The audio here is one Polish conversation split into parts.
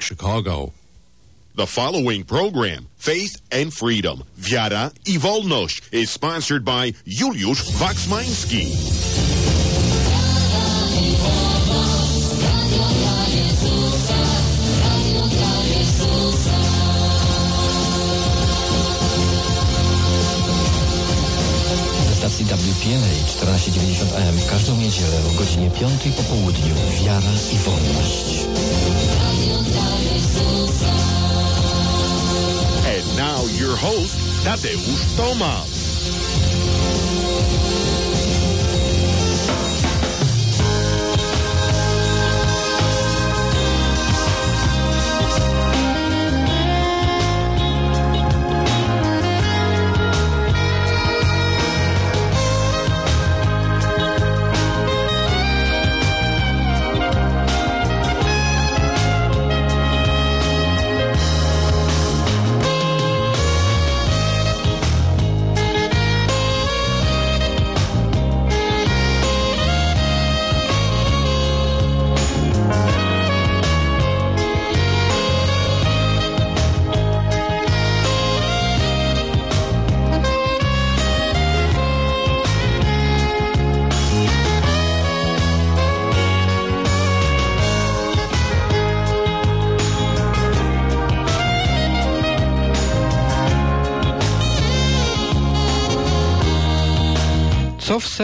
Chicago. The following program, Faith and Freedom, Wiara i Wolność, is sponsored by Juliusz Waksmański. ze stacji WPLA 1490 AM w każdą niedzielę o godzinie 5 po południu. Wiara i wolność. Now your host, Tadeusz Tomas.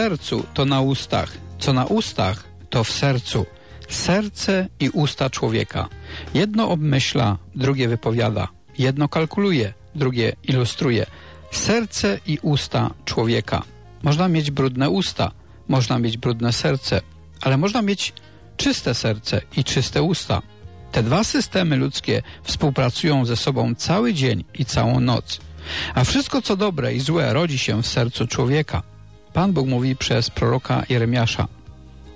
Sercu, to na ustach, co na ustach, to w sercu. Serce i usta człowieka. Jedno obmyśla, drugie wypowiada. Jedno kalkuluje, drugie ilustruje. Serce i usta człowieka. Można mieć brudne usta, można mieć brudne serce, ale można mieć czyste serce i czyste usta. Te dwa systemy ludzkie współpracują ze sobą cały dzień i całą noc. A wszystko co dobre i złe rodzi się w sercu człowieka. Pan Bóg mówi przez proroka Jeremiasza.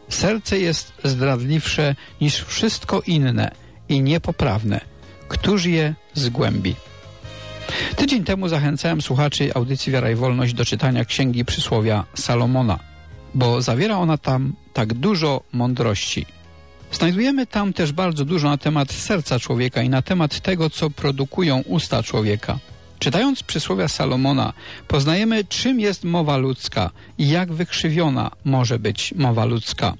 Serce jest zdradliwsze niż wszystko inne i niepoprawne. Któż je zgłębi? Tydzień temu zachęcałem słuchaczy audycji Wiara i Wolność do czytania Księgi Przysłowia Salomona, bo zawiera ona tam tak dużo mądrości. Znajdujemy tam też bardzo dużo na temat serca człowieka i na temat tego, co produkują usta człowieka. Czytając przysłowia Salomona, poznajemy, czym jest mowa ludzka i jak wykrzywiona może być mowa ludzka.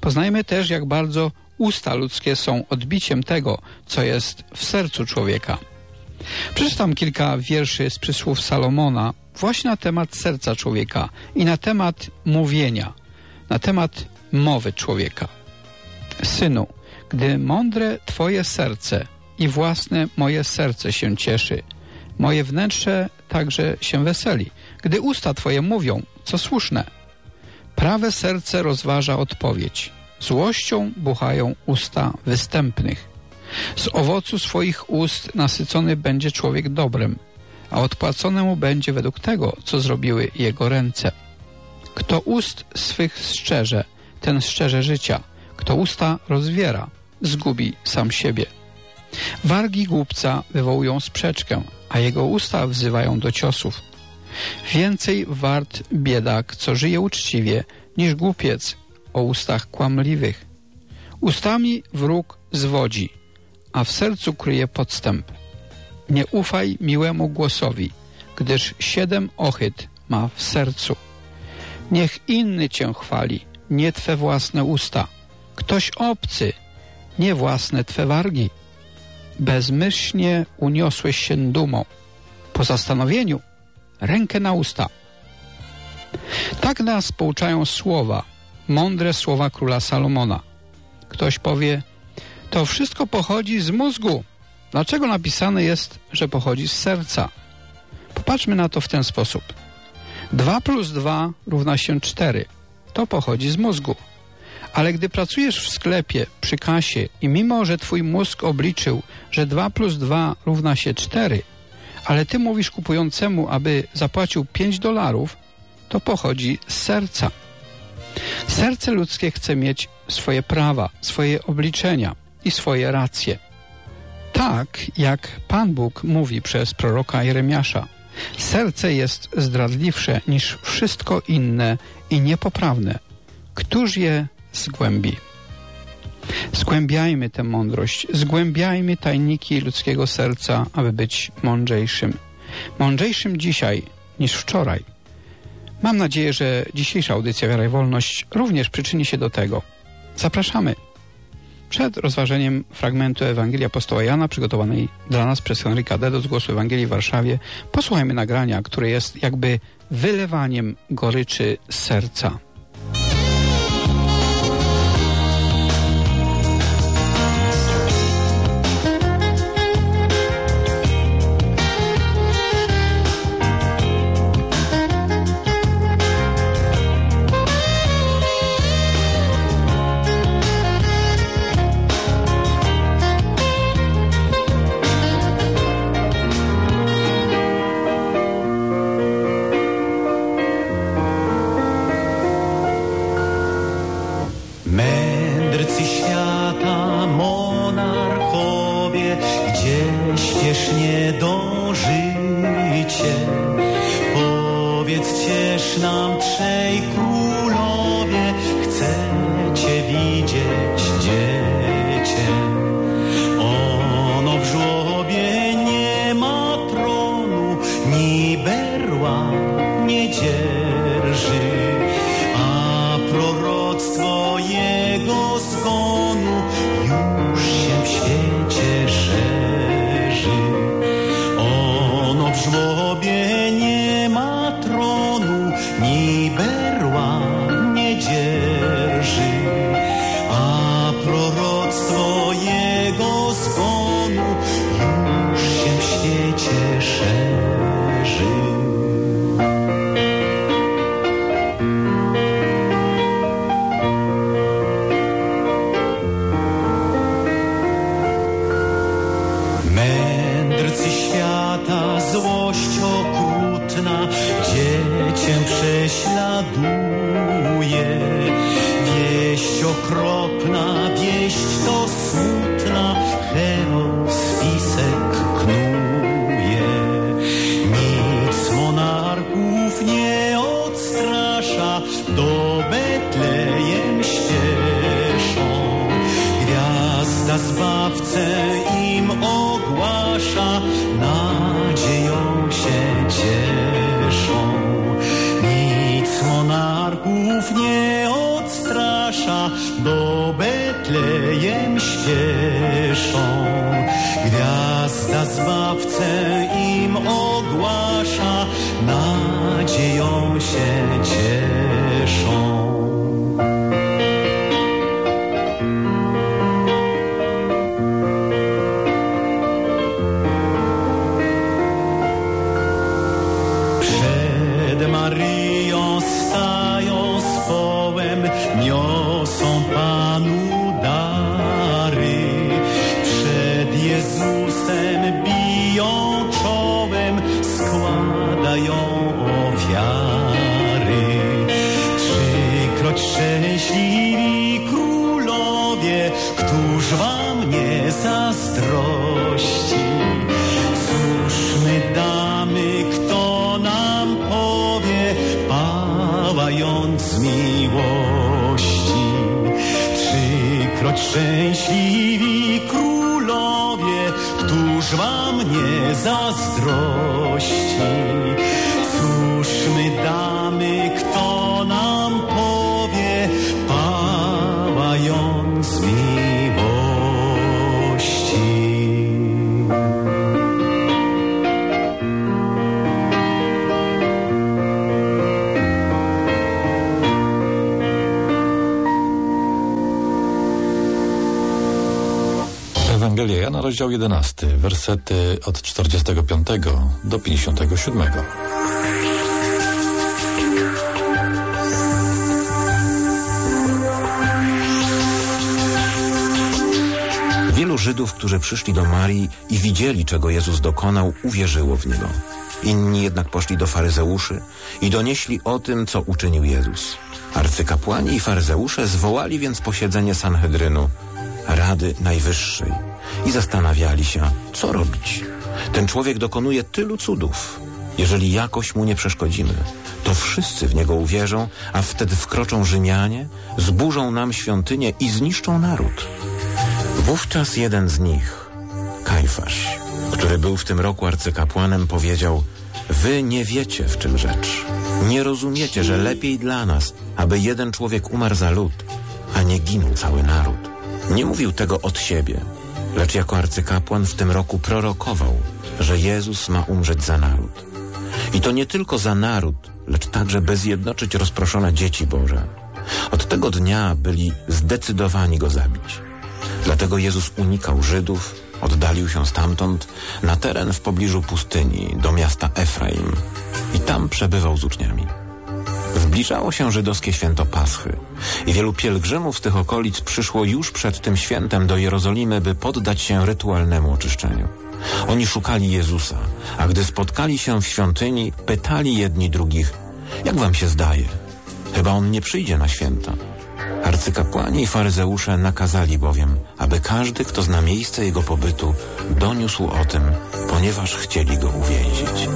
Poznajemy też, jak bardzo usta ludzkie są odbiciem tego, co jest w sercu człowieka. Przeczytam kilka wierszy z przysłów Salomona właśnie na temat serca człowieka i na temat mówienia, na temat mowy człowieka. Synu, gdy mądre Twoje serce i własne moje serce się cieszy, moje wnętrze także się weseli, gdy usta Twoje mówią, co słuszne. Prawe serce rozważa odpowiedź, złością buchają usta występnych. Z owocu swoich ust nasycony będzie człowiek dobrem, a odpłacone mu będzie według tego, co zrobiły jego ręce. Kto ust swych szczerze, ten szczerze życia. Kto usta rozwiera, zgubi sam siebie. Wargi głupca wywołują sprzeczkę, a jego usta wzywają do ciosów. Więcej wart biedak, co żyje uczciwie, niż głupiec o ustach kłamliwych. Ustami wróg zwodzi, a w sercu kryje podstęp. Nie ufaj miłemu głosowi, gdyż siedem ochyt ma w sercu. Niech inny cię chwali, nie twe własne usta. Ktoś obcy, nie własne twe wargi. Bezmyślnie uniosłeś się dumą. Po zastanowieniu rękę na usta. Tak nas pouczają słowa, mądre słowa króla Salomona. Ktoś powie, to wszystko pochodzi z mózgu. Dlaczego napisane jest, że pochodzi z serca? Popatrzmy na to w ten sposób. 2 plus 2 równa się 4. To pochodzi z mózgu. Ale gdy pracujesz w sklepie, przy kasie i mimo, że twój mózg obliczył, że 2 plus 2 równa się 4, ale ty mówisz kupującemu, aby zapłacił 5 dolarów, to pochodzi z serca. Serce ludzkie chce mieć swoje prawa, swoje obliczenia i swoje racje. Tak jak Pan Bóg mówi przez proroka Jeremiasza. Serce jest zdradliwsze niż wszystko inne i niepoprawne. Któż je zgłębi? Zgłębiajmy tę mądrość, zgłębiajmy tajniki ludzkiego serca, aby być mądrzejszym. Mądrzejszym dzisiaj niż wczoraj. Mam nadzieję, że dzisiejsza audycja Wiara i Wolność również przyczyni się do tego. Zapraszamy. Przed rozważeniem fragmentu Ewangelii Apostoła Jana, przygotowanej dla nas przez Henryka Dedo z Głosu Ewangelii w Warszawie, posłuchajmy nagrania, które jest jakby wylewaniem goryczy serca. Ewangelia Jana, rozdział 11, wersety od 45 do 57. Wielu Żydów, którzy przyszli do Marii i widzieli, czego Jezus dokonał, uwierzyło w Niego. Inni jednak poszli do faryzeuszy i donieśli o tym, co uczynił Jezus. Arcykapłani i faryzeusze zwołali więc posiedzenie Sanhedrynu, Rady Najwyższej i zastanawiali się, co robić. Ten człowiek dokonuje tylu cudów. Jeżeli jakoś mu nie przeszkodzimy, to wszyscy w niego uwierzą, a wtedy wkroczą Rzymianie, zburzą nam świątynię i zniszczą naród. Wówczas jeden z nich, Kajfasz, który był w tym roku arcykapłanem, powiedział Wy nie wiecie, w czym rzecz. Nie rozumiecie, że lepiej dla nas, aby jeden człowiek umarł za lud, a nie ginął cały naród. Nie mówił tego od siebie, lecz jako arcykapłan w tym roku prorokował, że Jezus ma umrzeć za naród. I to nie tylko za naród, lecz także by zjednoczyć rozproszone dzieci Boże. Od tego dnia byli zdecydowani go zabić. Dlatego Jezus unikał Żydów, oddalił się stamtąd na teren w pobliżu pustyni, do miasta Efraim i tam przebywał z uczniami. Zbliżało się żydowskie święto Paschy wielu pielgrzymów z tych okolic przyszło już przed tym świętem do Jerozolimy, by poddać się rytualnemu oczyszczeniu. Oni szukali Jezusa, a gdy spotkali się w świątyni, pytali jedni drugich, jak wam się zdaje? Chyba on nie przyjdzie na święta. Arcykapłani i faryzeusze nakazali bowiem, aby każdy, kto zna miejsce jego pobytu, doniósł o tym, ponieważ chcieli go uwięzić.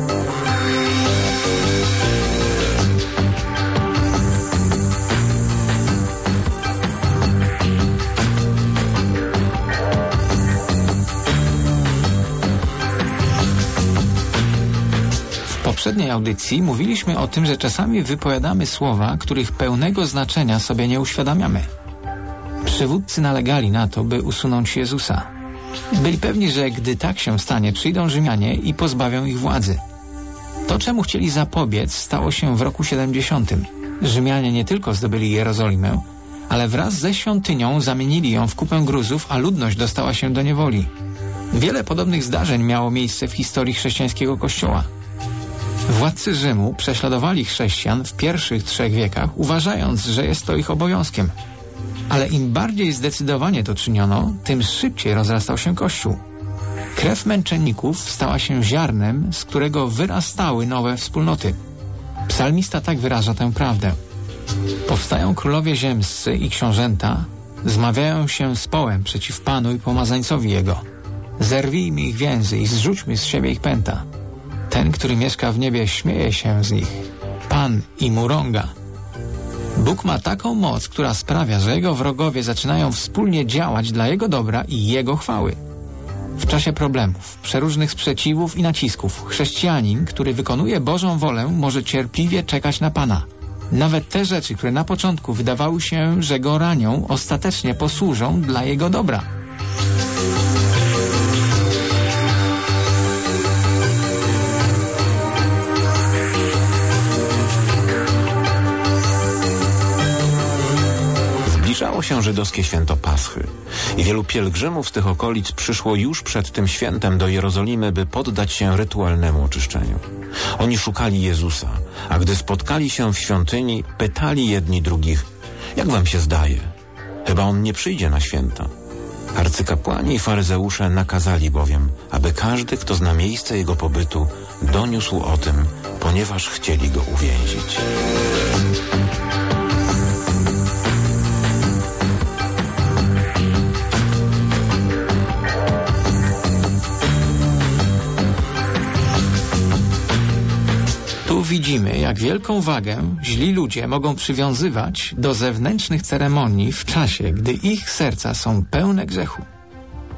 Poprzedniej audycji mówiliśmy o tym, że czasami wypowiadamy słowa, których pełnego znaczenia sobie nie uświadamiamy. Przywódcy nalegali na to, by usunąć Jezusa. Byli pewni, że gdy tak się stanie, przyjdą Rzymianie i pozbawią ich władzy. To, czemu chcieli zapobiec, stało się w roku 70. Rzymianie nie tylko zdobyli Jerozolimę, ale wraz ze świątynią zamienili ją w kupę gruzów, a ludność dostała się do niewoli. Wiele podobnych zdarzeń miało miejsce w historii chrześcijańskiego kościoła. Władcy Rzymu prześladowali chrześcijan w pierwszych trzech wiekach, uważając, że jest to ich obowiązkiem. Ale im bardziej zdecydowanie to czyniono, tym szybciej rozrastał się Kościół. Krew męczenników stała się ziarnem, z którego wyrastały nowe wspólnoty. Psalmista tak wyraża tę prawdę. Powstają królowie ziemscy i książęta, zmawiają się z połem przeciw Panu i pomazańcowi Jego. Zerwijmy ich więzy i zrzućmy z siebie ich pęta. Ten, który mieszka w niebie, śmieje się z nich. Pan i murąga. Bóg ma taką moc, która sprawia, że jego wrogowie zaczynają wspólnie działać dla jego dobra i jego chwały. W czasie problemów, przeróżnych sprzeciwów i nacisków, chrześcijanin, który wykonuje Bożą wolę, może cierpliwie czekać na Pana. Nawet te rzeczy, które na początku wydawały się, że go ranią, ostatecznie posłużą dla jego dobra. Zbliżało się żydowskie święto Paschy i wielu pielgrzymów z tych okolic przyszło już przed tym świętem do Jerozolimy, by poddać się rytualnemu oczyszczeniu. Oni szukali Jezusa, a gdy spotkali się w świątyni, pytali jedni drugich, jak wam się zdaje? Chyba on nie przyjdzie na święta. Arcykapłani i faryzeusze nakazali bowiem, aby każdy, kto zna miejsce jego pobytu, doniósł o tym, ponieważ chcieli go uwięzić. Widzimy, jak wielką wagę źli ludzie mogą przywiązywać do zewnętrznych ceremonii w czasie, gdy ich serca są pełne grzechu.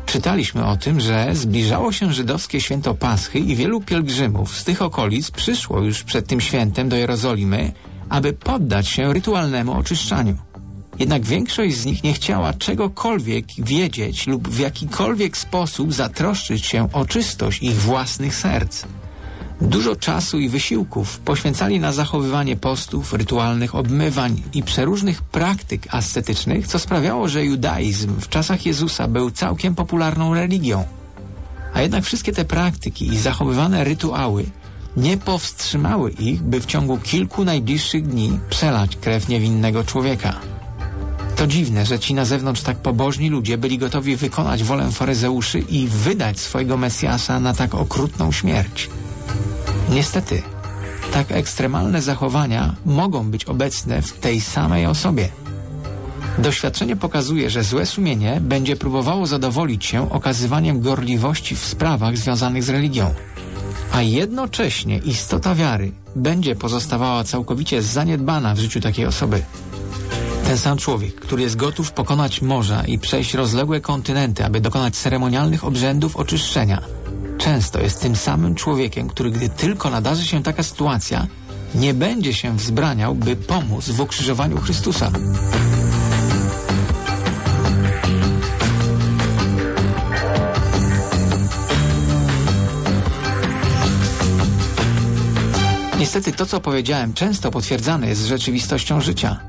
Czytaliśmy o tym, że zbliżało się żydowskie święto Paschy i wielu pielgrzymów z tych okolic przyszło już przed tym świętem do Jerozolimy, aby poddać się rytualnemu oczyszczaniu. Jednak większość z nich nie chciała czegokolwiek wiedzieć lub w jakikolwiek sposób zatroszczyć się o czystość ich własnych serc. Dużo czasu i wysiłków poświęcali na zachowywanie postów, rytualnych obmywań i przeróżnych praktyk ascetycznych, co sprawiało, że judaizm w czasach Jezusa był całkiem popularną religią. A jednak wszystkie te praktyki i zachowywane rytuały nie powstrzymały ich, by w ciągu kilku najbliższych dni przelać krew niewinnego człowieka. To dziwne, że ci na zewnątrz tak pobożni ludzie byli gotowi wykonać wolę faryzeuszy i wydać swojego Mesjasza na tak okrutną śmierć. Niestety, tak ekstremalne zachowania mogą być obecne w tej samej osobie. Doświadczenie pokazuje, że złe sumienie będzie próbowało zadowolić się okazywaniem gorliwości w sprawach związanych z religią, a jednocześnie istota wiary będzie pozostawała całkowicie zaniedbana w życiu takiej osoby. Ten sam człowiek, który jest gotów pokonać morza i przejść rozległe kontynenty, aby dokonać ceremonialnych obrzędów oczyszczenia, często jest tym samym człowiekiem, który gdy tylko nadarzy się taka sytuacja, nie będzie się wzbraniał, by pomóc w ukrzyżowaniu Chrystusa. Niestety to, co powiedziałem, często potwierdzane jest rzeczywistością życia.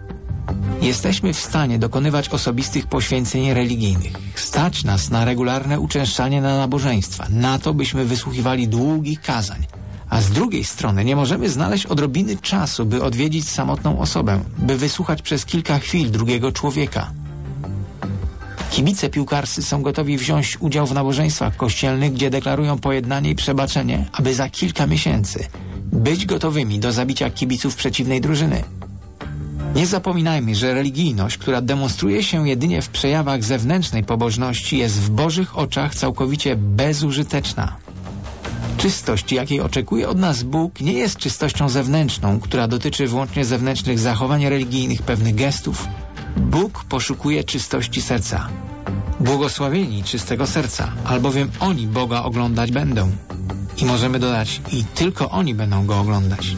Jesteśmy w stanie dokonywać osobistych poświęceń religijnych. Stać nas na regularne uczęszczanie na nabożeństwa, na to, byśmy wysłuchiwali długich kazań. A z drugiej strony nie możemy znaleźć odrobiny czasu, by odwiedzić samotną osobę, by wysłuchać przez kilka chwil drugiego człowieka. Kibice piłkarscy są gotowi wziąć udział w nabożeństwach kościelnych, gdzie deklarują pojednanie i przebaczenie, aby za kilka miesięcy być gotowymi do zabicia kibiców przeciwnej drużyny. Nie zapominajmy, że religijność, która demonstruje się jedynie w przejawach zewnętrznej pobożności, jest w Bożych oczach całkowicie bezużyteczna. Czystość, jakiej oczekuje od nas Bóg, nie jest czystością zewnętrzną, która dotyczy wyłącznie zewnętrznych zachowań religijnych, pewnych gestów. Bóg poszukuje czystości serca. Błogosławieni czystego serca, albowiem oni Boga oglądać będą. I możemy dodać, i tylko oni będą go oglądać.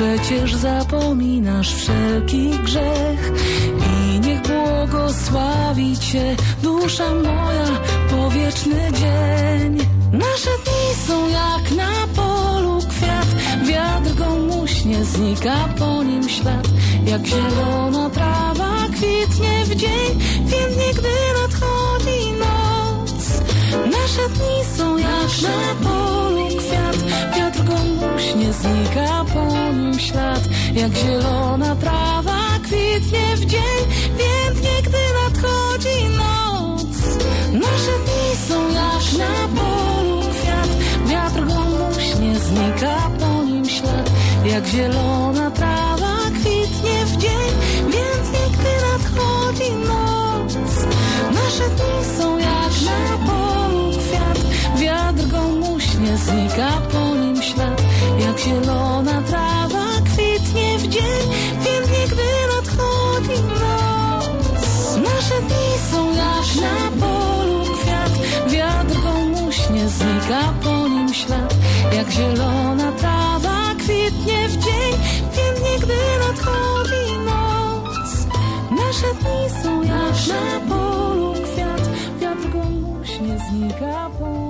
Przecież zapominasz wszelki grzech. I niech błogosławi Cię dusza moja po wieczny dzień. Nasze dni są jak na polu kwiat, wiatr go muśnie, znika po nim ślad. Jak zielona trawa kwitnie w dzień, pięknie gdy nadchodzi noc. Nasze dni są jak na polu muśnie, znika po nim ślad. Jak zielona trawa kwitnie w dzień, pięknie gdy nadchodzi noc. Nasze dni są jak na polu kwiat, wiatr go muśnie, znika po nim ślad. Jak zielona trawa kwitnie w dzień, pięknie gdy nadchodzi noc. Nasze dni są jak na polu kwiat, wiatr go muśnie, znika po jak zielona trawa kwitnie w dzień, więc nigdy nadchodzi noc. Nasze dni są jak na polu kwiat, wiatr komuśnie znika po nim ślad, jak zielona trawa kwitnie w dzień, więc nigdy nadchodzi noc. Nasze dni są jak na polu kwiat, wiatr komuśnie znika po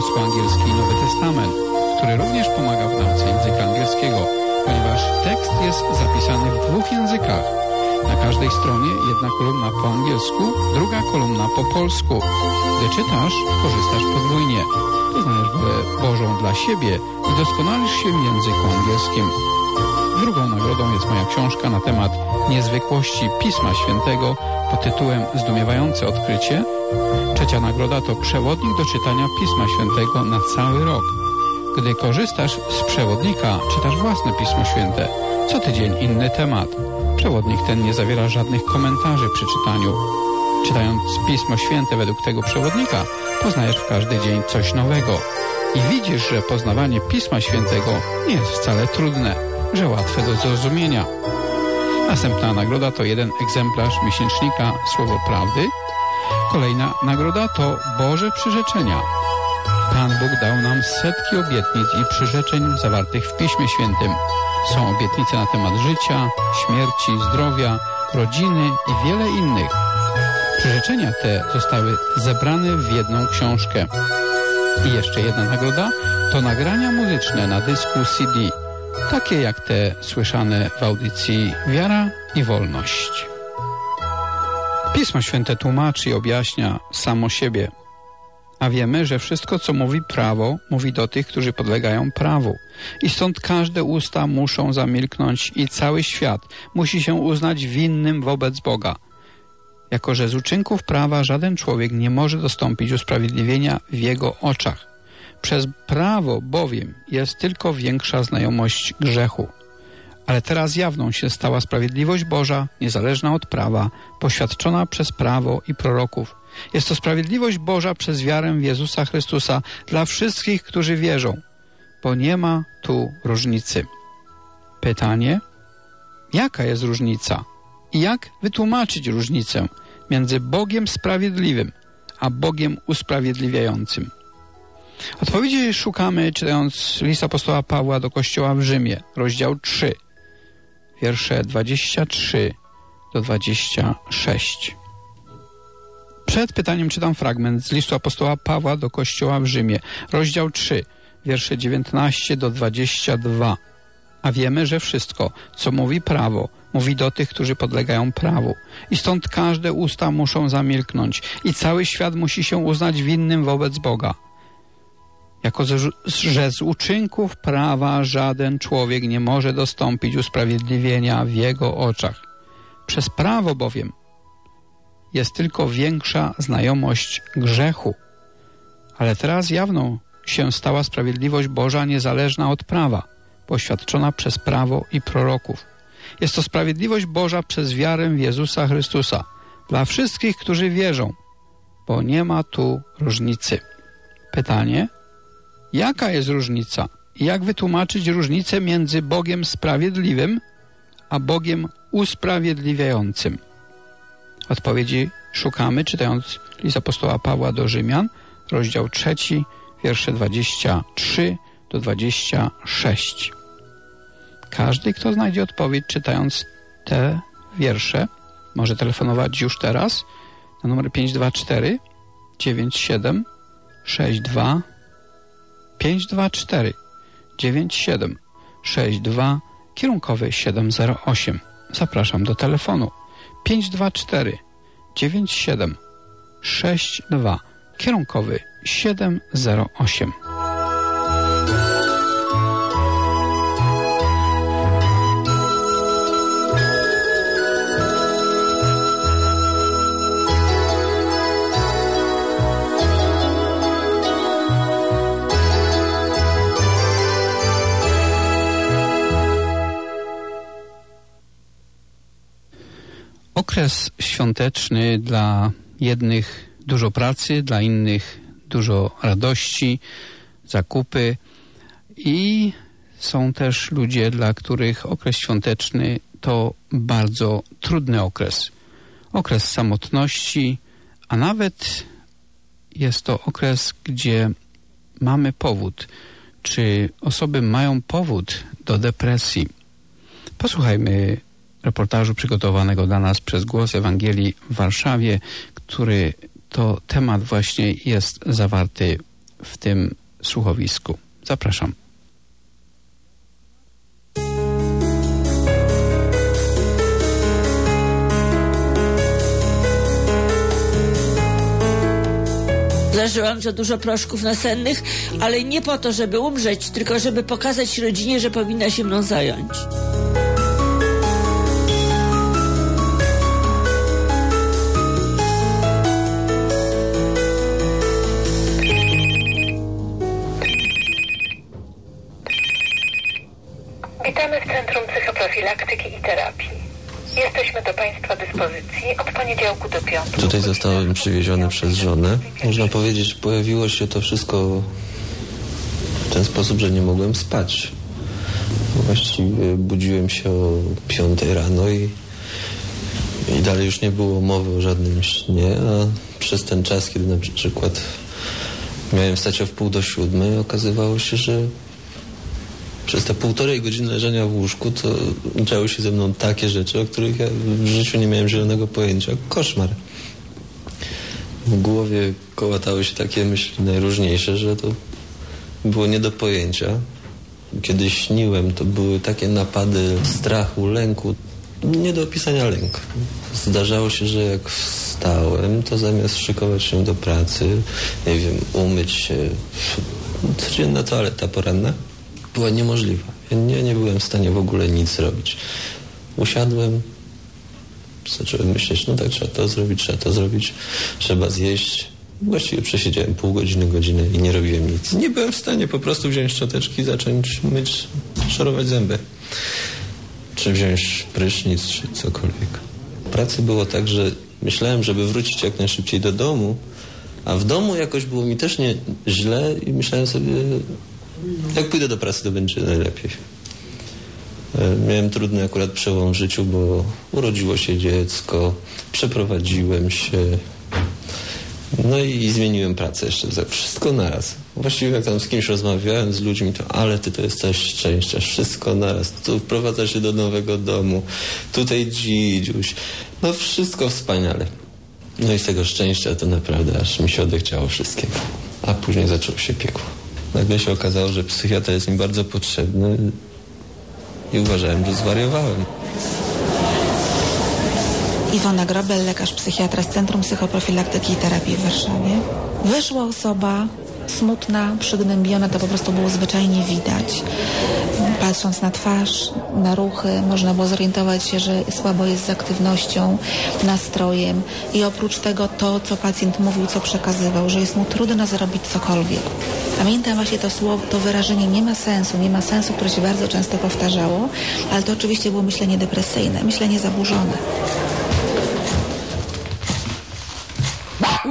Polsko-angielski Nowy Testament, który również pomaga w nauce języka angielskiego, ponieważ tekst jest zapisany w dwóch językach. Na każdej stronie jedna kolumna po angielsku, druga kolumna po polsku. Gdy czytasz, korzystasz podwójnie. Poznajesz wolę Bożą dla siebie i doskonalisz się w języku angielskim. Drugą nagrodą jest moja książka na temat niezwykłości Pisma Świętego pod tytułem Zdumiewające odkrycie. Trzecia nagroda to przewodnik do czytania Pisma Świętego na cały rok. Gdy korzystasz z przewodnika, czytasz własne Pismo Święte. Co tydzień inny temat. Przewodnik ten nie zawiera żadnych komentarzy przy czytaniu. Czytając Pismo Święte według tego przewodnika, poznajesz w każdy dzień coś nowego. I widzisz, że poznawanie Pisma Świętego nie jest wcale trudne, że łatwe do zrozumienia. Następna nagroda to jeden egzemplarz miesięcznika Słowo Prawdy. Kolejna nagroda to Boże Przyrzeczenia. Pan Bóg dał nam setki obietnic i przyrzeczeń zawartych w Piśmie Świętym. Są obietnice na temat życia, śmierci, zdrowia, rodziny i wiele innych. Przyrzeczenia te zostały zebrane w jedną książkę. I jeszcze jedna nagroda to nagrania muzyczne na dysku CD, takie jak te słyszane w audycji Wiara i Wolność. Pismo Święte tłumaczy i objaśnia samo siebie, a wiemy, że wszystko, co mówi prawo, mówi do tych, którzy podlegają prawu. I stąd każde usta muszą zamilknąć i cały świat musi się uznać winnym wobec Boga. Jako, że z uczynków prawa żaden człowiek nie może dostąpić usprawiedliwienia w jego oczach. Przez prawo bowiem jest tylko większa znajomość grzechu. Ale teraz jawną się stała sprawiedliwość Boża, niezależna od prawa, poświadczona przez prawo i proroków. Jest to sprawiedliwość Boża przez wiarę w Jezusa Chrystusa dla wszystkich, którzy wierzą, bo nie ma tu różnicy. Pytanie: jaka jest różnica i jak wytłumaczyć różnicę między Bogiem sprawiedliwym a Bogiem usprawiedliwiającym? Odpowiedzi szukamy czytając list apostoła Pawła do kościoła w Rzymie, rozdział 3, wiersze 23 do 26. Przed pytaniem czytam fragment z listu apostoła Pawła do kościoła w Rzymie, rozdział 3, wiersze 19 do 22. A wiemy, że wszystko, co mówi prawo, mówi do tych, którzy podlegają prawu. I stąd każde usta muszą zamilknąć i cały świat musi się uznać winnym wobec Boga. Jako że z uczynków prawa żaden człowiek nie może dostąpić usprawiedliwienia w jego oczach. Przez prawo bowiem jest tylko większa znajomość grzechu. Ale teraz jawną się stała sprawiedliwość Boża niezależna od prawa, poświadczona przez prawo i proroków. Jest to sprawiedliwość Boża przez wiarę w Jezusa Chrystusa dla wszystkich, którzy wierzą, bo nie ma tu różnicy. Pytanie: jaka jest różnica jak wytłumaczyć różnicę między Bogiem sprawiedliwym a Bogiem usprawiedliwiającym? Odpowiedzi szukamy czytając list apostoła Pawła do Rzymian, rozdział 3, wiersze 23 do 26. Każdy, kto znajdzie odpowiedź czytając te wiersze, może telefonować już teraz na numer 524 97 62 524 97 62 kierunkowy 708. Zapraszam do telefonu 524 97 62 kierunkowy 708. Okres świąteczny dla jednych dużo pracy, dla innych dużo radości, zakupy i są też ludzie, dla których okres świąteczny to bardzo trudny okres. Okres samotności, a nawet jest to okres, gdzie mamy powód, czy osoby mają powód do depresji. Posłuchajmy reportażu przygotowanego dla nas przez Głos Ewangelii w Warszawie, który to temat właśnie jest zawarty w tym słuchowisku. Zapraszam. Zażyłam za dużo proszków nasennych, ale nie po to, żeby umrzeć, tylko żeby pokazać rodzinie, że powinna się mną zająć. Witamy w Centrum Psychoprofilaktyki i Terapii. Jesteśmy do Państwa dyspozycji od poniedziałku do piątku. Tutaj zostałem przywieziony przez żonę. Można powiedzieć, pojawiło się to wszystko w ten sposób, że nie mogłem spać. Właściwie budziłem się o piątej rano i, i dalej już nie było mowy o żadnym śnie, a przez ten czas, kiedy na przykład miałem wstać o wpół do siódmej, okazywało się, że przez te półtorej godziny leżenia w łóżku to działy się ze mną takie rzeczy, o których ja w życiu nie miałem zielonego pojęcia. Koszmar. W głowie kołatały się takie myśli najróżniejsze, że to było nie do pojęcia. Kiedy śniłem, to były takie napady strachu, lęku. Nie do opisania lęk. Zdarzało się, że jak wstałem, to zamiast szykować się do pracy, nie wiem, umyć się, codzienna toaleta poranna, była niemożliwa. Ja nie, nie byłem w stanie w ogóle nic zrobić. Usiadłem, zacząłem myśleć, no tak, trzeba to zrobić, trzeba to zrobić, trzeba zjeść. Właściwie przesiedziałem pół godziny, godzinę i nie robiłem nic. Nie byłem w stanie po prostu wziąć szczoteczki zacząć myć, szorować zęby. Czy wziąć prysznic, czy cokolwiek. Pracy było tak, że myślałem, żeby wrócić jak najszybciej do domu, a w domu jakoś było mi też nie źle i myślałem sobie, jak pójdę do pracy, to będzie najlepiej. Miałem trudny akurat przełom w życiu, bo urodziło się dziecko, przeprowadziłem się, no i zmieniłem pracę jeszcze wszystko naraz. Właściwie jak tam z kimś rozmawiałem, z ludźmi, to ale ty to jesteś szczęścia, wszystko naraz. Tu wprowadza się do nowego domu, tutaj dzidziuś, no wszystko wspaniale. No i z tego szczęścia to naprawdę aż mi się odechciało wszystkiego. A później zaczął się piekło. Nagle się okazało, że psychiatra jest mi bardzo potrzebny i uważałem, że zwariowałem. Iwona Grobel, lekarz psychiatra z Centrum Psychoprofilaktyki i Terapii w Warszawie. Wyszła osoba smutna, przygnębiona, to po prostu było zwyczajnie widać. Patrząc na twarz, na ruchy, można było zorientować się, że słabo jest z aktywnością, nastrojem i oprócz tego to, co pacjent mówił, co przekazywał, że jest mu trudno zrobić cokolwiek. Pamiętam właśnie to słowo, to wyrażenie nie ma sensu, nie ma sensu, które się bardzo często powtarzało, ale to oczywiście było myślenie depresyjne, myślenie zaburzone.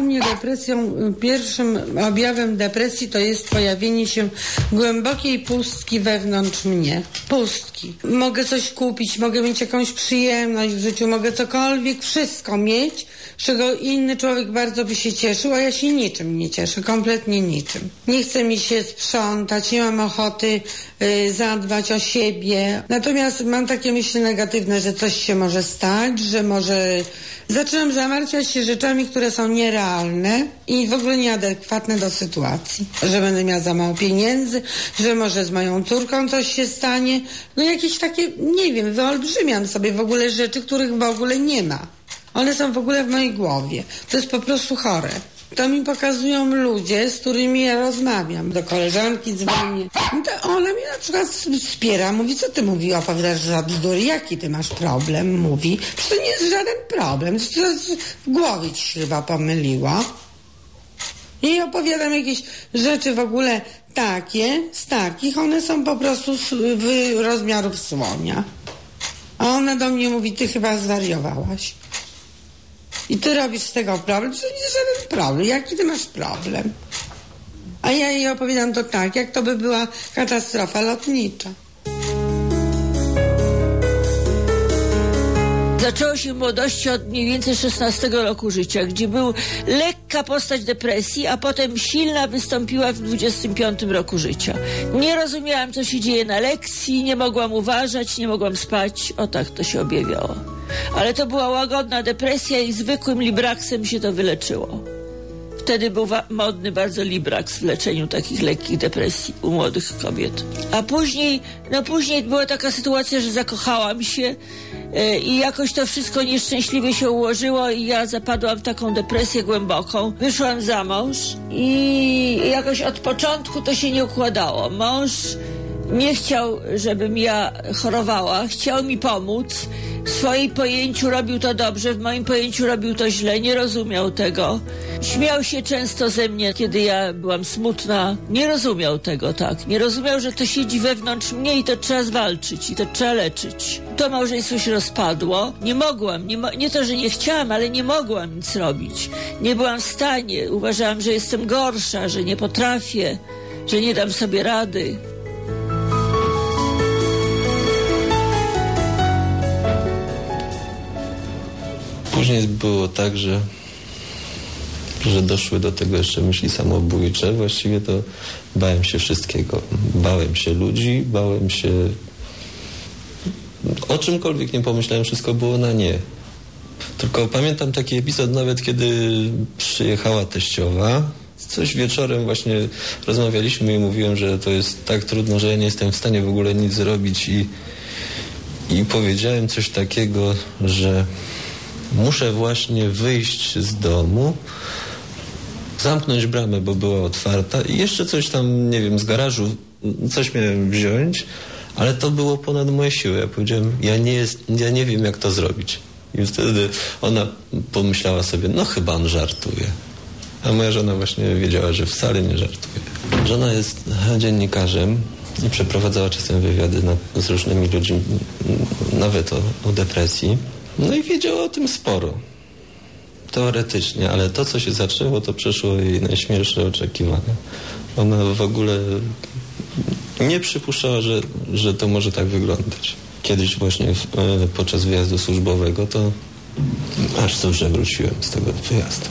Mnie depresją, pierwszym objawem depresji to jest pojawienie się głębokiej pustki wewnątrz mnie. Pustki. Mogę coś kupić, mogę mieć jakąś przyjemność w życiu, mogę cokolwiek, wszystko mieć, czego inny człowiek bardzo by się cieszył, a ja się niczym nie cieszę, kompletnie niczym. Nie chce mi się sprzątać, nie mam ochoty y, zadbać o siebie. Natomiast mam takie myśli negatywne, że coś się może stać, że może... Zaczynam zamartwiać się rzeczami, które są nierealne i w ogóle nieadekwatne do sytuacji. Że będę miała za mało pieniędzy, że może z moją córką coś się stanie. No jakieś takie, nie wiem, wyolbrzymiam sobie w ogóle rzeczy, których w ogóle nie ma. One są w ogóle w mojej głowie. To jest po prostu chore. To mi pokazują ludzie, z którymi ja rozmawiam. Do koleżanki dzwonię. To ona mnie na przykład wspiera. Mówi, co ty mówi, opowiadasz za bzdury. Jaki ty masz problem? Mówi, to nie jest żaden problem. To w głowie ci się chyba pomyliło. I opowiadam jakieś rzeczy w ogóle takie, z takich. One są po prostu z rozmiarów słonia. A ona do mnie mówi, ty chyba zwariowałaś. I ty robisz z tego problem. To nie żaden problem. Jaki ty masz problem? A ja jej opowiadam to tak, jak to by była katastrofa lotnicza. Zaczęło się w młodości od mniej więcej 16 roku życia, gdzie był lekka postać depresji, a potem silna wystąpiła w 25 roku życia. Nie rozumiałam, co się dzieje na lekcji, nie mogłam uważać, nie mogłam spać. O tak to się objawiało. Ale to była łagodna depresja i zwykłym libraksem się to wyleczyło. Wtedy był modny bardzo Librax w leczeniu takich lekkich depresji u młodych kobiet. A później, no później była taka sytuacja, że zakochałam się yy, i jakoś to wszystko nieszczęśliwie się ułożyło i ja zapadłam w taką depresję głęboką. Wyszłam za mąż i jakoś od początku to się nie układało. Mąż nie chciał, żebym ja chorowała, chciał mi pomóc. W swoim pojęciu robił to dobrze, w moim pojęciu robił to źle, nie rozumiał tego. Śmiał się często ze mnie, kiedy ja byłam smutna. Nie rozumiał tego, tak. Nie rozumiał, że to siedzi wewnątrz mnie i to trzeba zwalczyć i to trzeba leczyć. To małżeństwo się rozpadło. Nie mogłam, nie, mo nie to, że nie chciałam, ale nie mogłam nic robić. Nie byłam w stanie. Uważałam, że jestem gorsza, że nie potrafię, że nie dam sobie rady. Później było tak, że, że doszły do tego jeszcze myśli samobójcze. Właściwie to bałem się wszystkiego. Bałem się ludzi, bałem się... O czymkolwiek nie pomyślałem, wszystko było na nie. Tylko pamiętam taki epizod nawet, kiedy przyjechała teściowa. Coś wieczorem właśnie rozmawialiśmy i mówiłem, że to jest tak trudno, że ja nie jestem w stanie w ogóle nic zrobić i, i powiedziałem coś takiego, że muszę właśnie wyjść z domu, zamknąć bramę, bo była otwarta i jeszcze coś tam, nie wiem, z garażu, coś miałem wziąć, ale to było ponad moje siły. Ja powiedziałem, ja nie, jest, ja nie wiem, jak to zrobić. I wtedy ona pomyślała sobie, no chyba on żartuje. A moja żona właśnie wiedziała, że wcale nie żartuje. Żona jest dziennikarzem i przeprowadzała czasem wywiady na, z różnymi ludźmi, nawet o, o depresji. No i wiedziała o tym sporo. Teoretycznie, ale to, co się zaczęło, to przeszło jej najśmielsze oczekiwania. Ona w ogóle nie przypuszczała, że, że to może tak wyglądać. Kiedyś właśnie w, e, podczas wyjazdu służbowego to aż dobrze wróciłem z tego wyjazdu.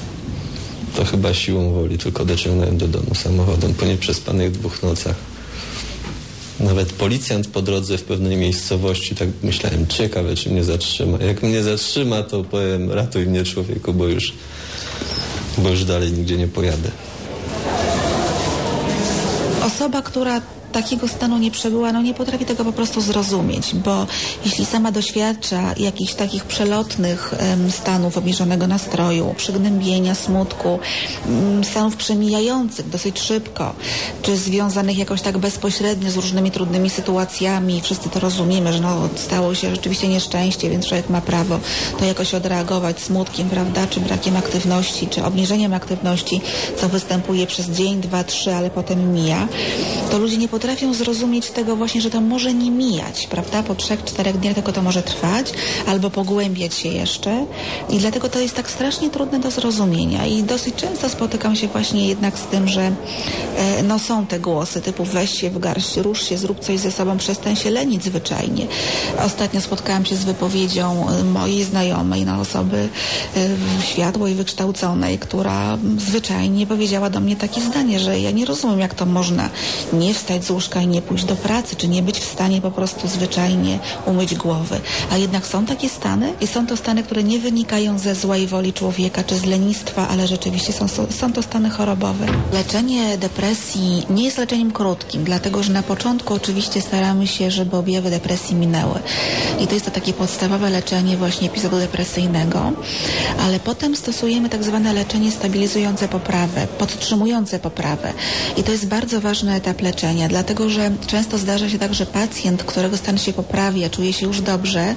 To chyba siłą woli tylko dociągnąłem do domu samochodem po nieprzespanych dwóch nocach. Nawet policjant po drodze w pewnej miejscowości, tak myślałem, ciekawe, czy mnie zatrzyma. Jak mnie zatrzyma, to powiem, ratuj mnie człowieku, bo już, bo już dalej nigdzie nie pojadę. Osoba, która takiego stanu nie przebyła, no nie potrafi tego po prostu zrozumieć, bo jeśli sama doświadcza jakichś takich przelotnych um, stanów obniżonego nastroju, przygnębienia, smutku, um, stanów przemijających dosyć szybko, czy związanych jakoś tak bezpośrednio z różnymi trudnymi sytuacjami, wszyscy to rozumiemy, że no, stało się rzeczywiście nieszczęście, więc człowiek ma prawo to jakoś odreagować smutkiem, prawda, czy brakiem aktywności, czy obniżeniem aktywności, co występuje przez dzień, dwa, trzy, ale potem mija, to ludzie nie zrozumieć tego właśnie, że to może nie mijać, prawda? Po trzech, czterech dniach tylko to może trwać albo pogłębiać się jeszcze i dlatego to jest tak strasznie trudne do zrozumienia i dosyć często spotykam się właśnie jednak z tym, że e, no są te głosy typu weź się w garść, rusz się, zrób coś ze sobą, przestań się lenić zwyczajnie. Ostatnio spotkałam się z wypowiedzią mojej znajomej, no osoby e, światłej, wykształconej, która zwyczajnie powiedziała do mnie takie zdanie, że ja nie rozumiem, jak to można nie wstać z łóżka i nie pójść do pracy, czy nie być w stanie po prostu zwyczajnie umyć głowy. A jednak są takie stany i są to stany, które nie wynikają ze złej woli człowieka, czy z lenistwa, ale rzeczywiście są, są to stany chorobowe. Leczenie depresji nie jest leczeniem krótkim, dlatego że na początku oczywiście staramy się, żeby objawy depresji minęły. I to jest to takie podstawowe leczenie właśnie epizodu depresyjnego, ale potem stosujemy tak zwane leczenie stabilizujące poprawę, podtrzymujące poprawę. I to jest bardzo ważny etap leczenia, dlatego że często zdarza się tak, że pacjent, którego stan się poprawia, czuje się już dobrze,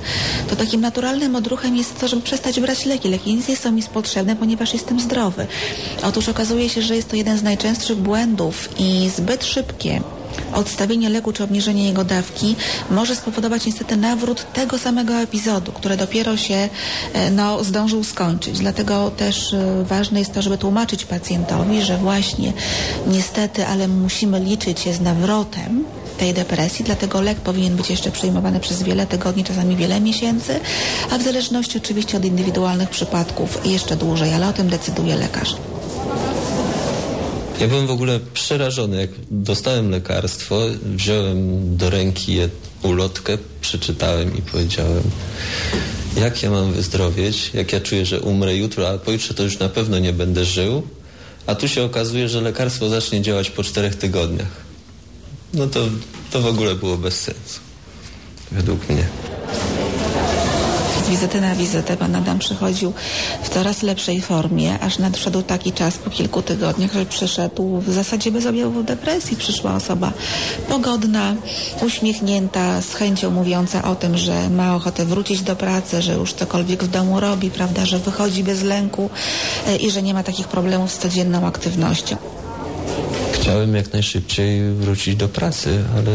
to takim naturalnym odruchem jest to, żeby przestać brać leki. Leki nic nie są mi potrzebne, ponieważ jestem zdrowy. Otóż okazuje się, że jest to jeden z najczęstszych błędów i zbyt szybkie odstawienie leku czy obniżenie jego dawki może spowodować niestety nawrót tego samego epizodu, który dopiero się e, no, zdążył skończyć. Dlatego też e, ważne jest to, żeby tłumaczyć pacjentowi, że właśnie niestety, ale musimy liczyć się z nawrotem tej depresji, dlatego lek powinien być jeszcze przyjmowany przez wiele tygodni, czasami wiele miesięcy, a w zależności oczywiście od indywidualnych przypadków jeszcze dłużej, ale o tym decyduje lekarz. Ja byłem w ogóle przerażony, jak dostałem lekarstwo, wziąłem do ręki ulotkę, przeczytałem i powiedziałem, jak ja mam wyzdrowieć, jak ja czuję, że umrę jutro, a pojutrze to już na pewno nie będę żył, a tu się okazuje, że lekarstwo zacznie działać po czterech tygodniach. No to, to w ogóle było bez sensu, według mnie wizyty na wizytę pan Adam przychodził w coraz lepszej formie, aż nadszedł taki czas po kilku tygodniach, że przyszedł w zasadzie bez objawów depresji. Przyszła osoba pogodna, uśmiechnięta, z chęcią mówiąca o tym, że ma ochotę wrócić do pracy, że już cokolwiek w domu robi, prawda, że wychodzi bez lęku e, i że nie ma takich problemów z codzienną aktywnością. Chciałem jak najszybciej wrócić do pracy, ale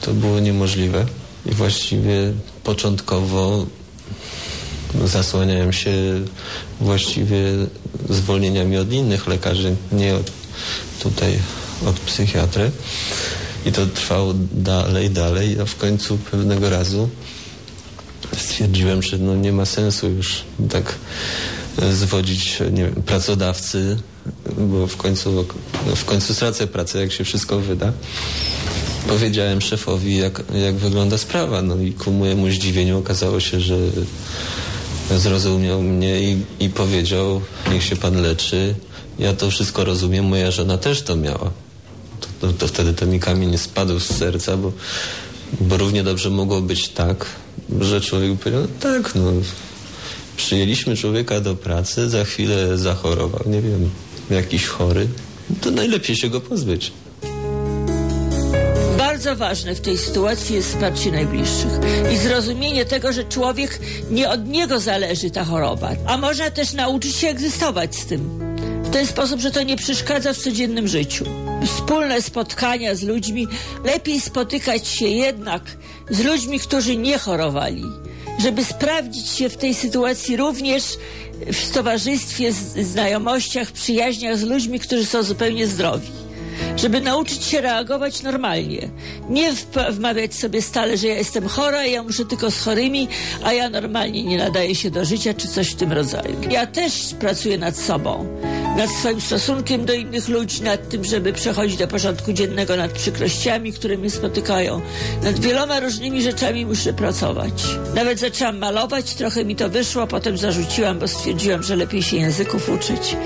to było niemożliwe. I właściwie początkowo zasłaniałem się właściwie zwolnieniami od innych lekarzy, nie od, tutaj od psychiatry. I to trwało dalej, dalej, a w końcu pewnego razu stwierdziłem, że no nie ma sensu już tak zwodzić nie wiem, pracodawcy, bo w końcu, w końcu stracę pracę, jak się wszystko wyda. Powiedziałem szefowi, jak, jak wygląda sprawa, no i ku mojemu zdziwieniu okazało się, że zrozumiał mnie i, i powiedział, niech się pan leczy. Ja to wszystko rozumiem, moja żona też to miała. To, to, to wtedy to mi kamień spadł z serca, bo, bo równie dobrze mogło być tak, że człowiek powiedział, tak, no, przyjęliśmy człowieka do pracy, za chwilę zachorował, nie wiem, jakiś chory, to najlepiej się go pozbyć bardzo ważne w tej sytuacji jest wsparcie najbliższych i zrozumienie tego, że człowiek nie od niego zależy ta choroba, a można też nauczyć się egzystować z tym. W ten sposób, że to nie przeszkadza w codziennym życiu. Wspólne spotkania z ludźmi, lepiej spotykać się jednak z ludźmi, którzy nie chorowali, żeby sprawdzić się w tej sytuacji również w towarzystwie, znajomościach, przyjaźniach z ludźmi, którzy są zupełnie zdrowi żeby nauczyć się reagować normalnie. Nie wmawiać sobie stale, że ja jestem chora ja muszę tylko z chorymi, a ja normalnie nie nadaję się do życia, czy coś w tym rodzaju. Ja też pracuję nad sobą, nad swoim stosunkiem do innych ludzi, nad tym, żeby przechodzić do porządku dziennego, nad przykrościami, które mnie spotykają. Nad wieloma różnymi rzeczami muszę pracować. Nawet zaczęłam malować, trochę mi to wyszło, potem zarzuciłam, bo stwierdziłam, że lepiej się języków uczyć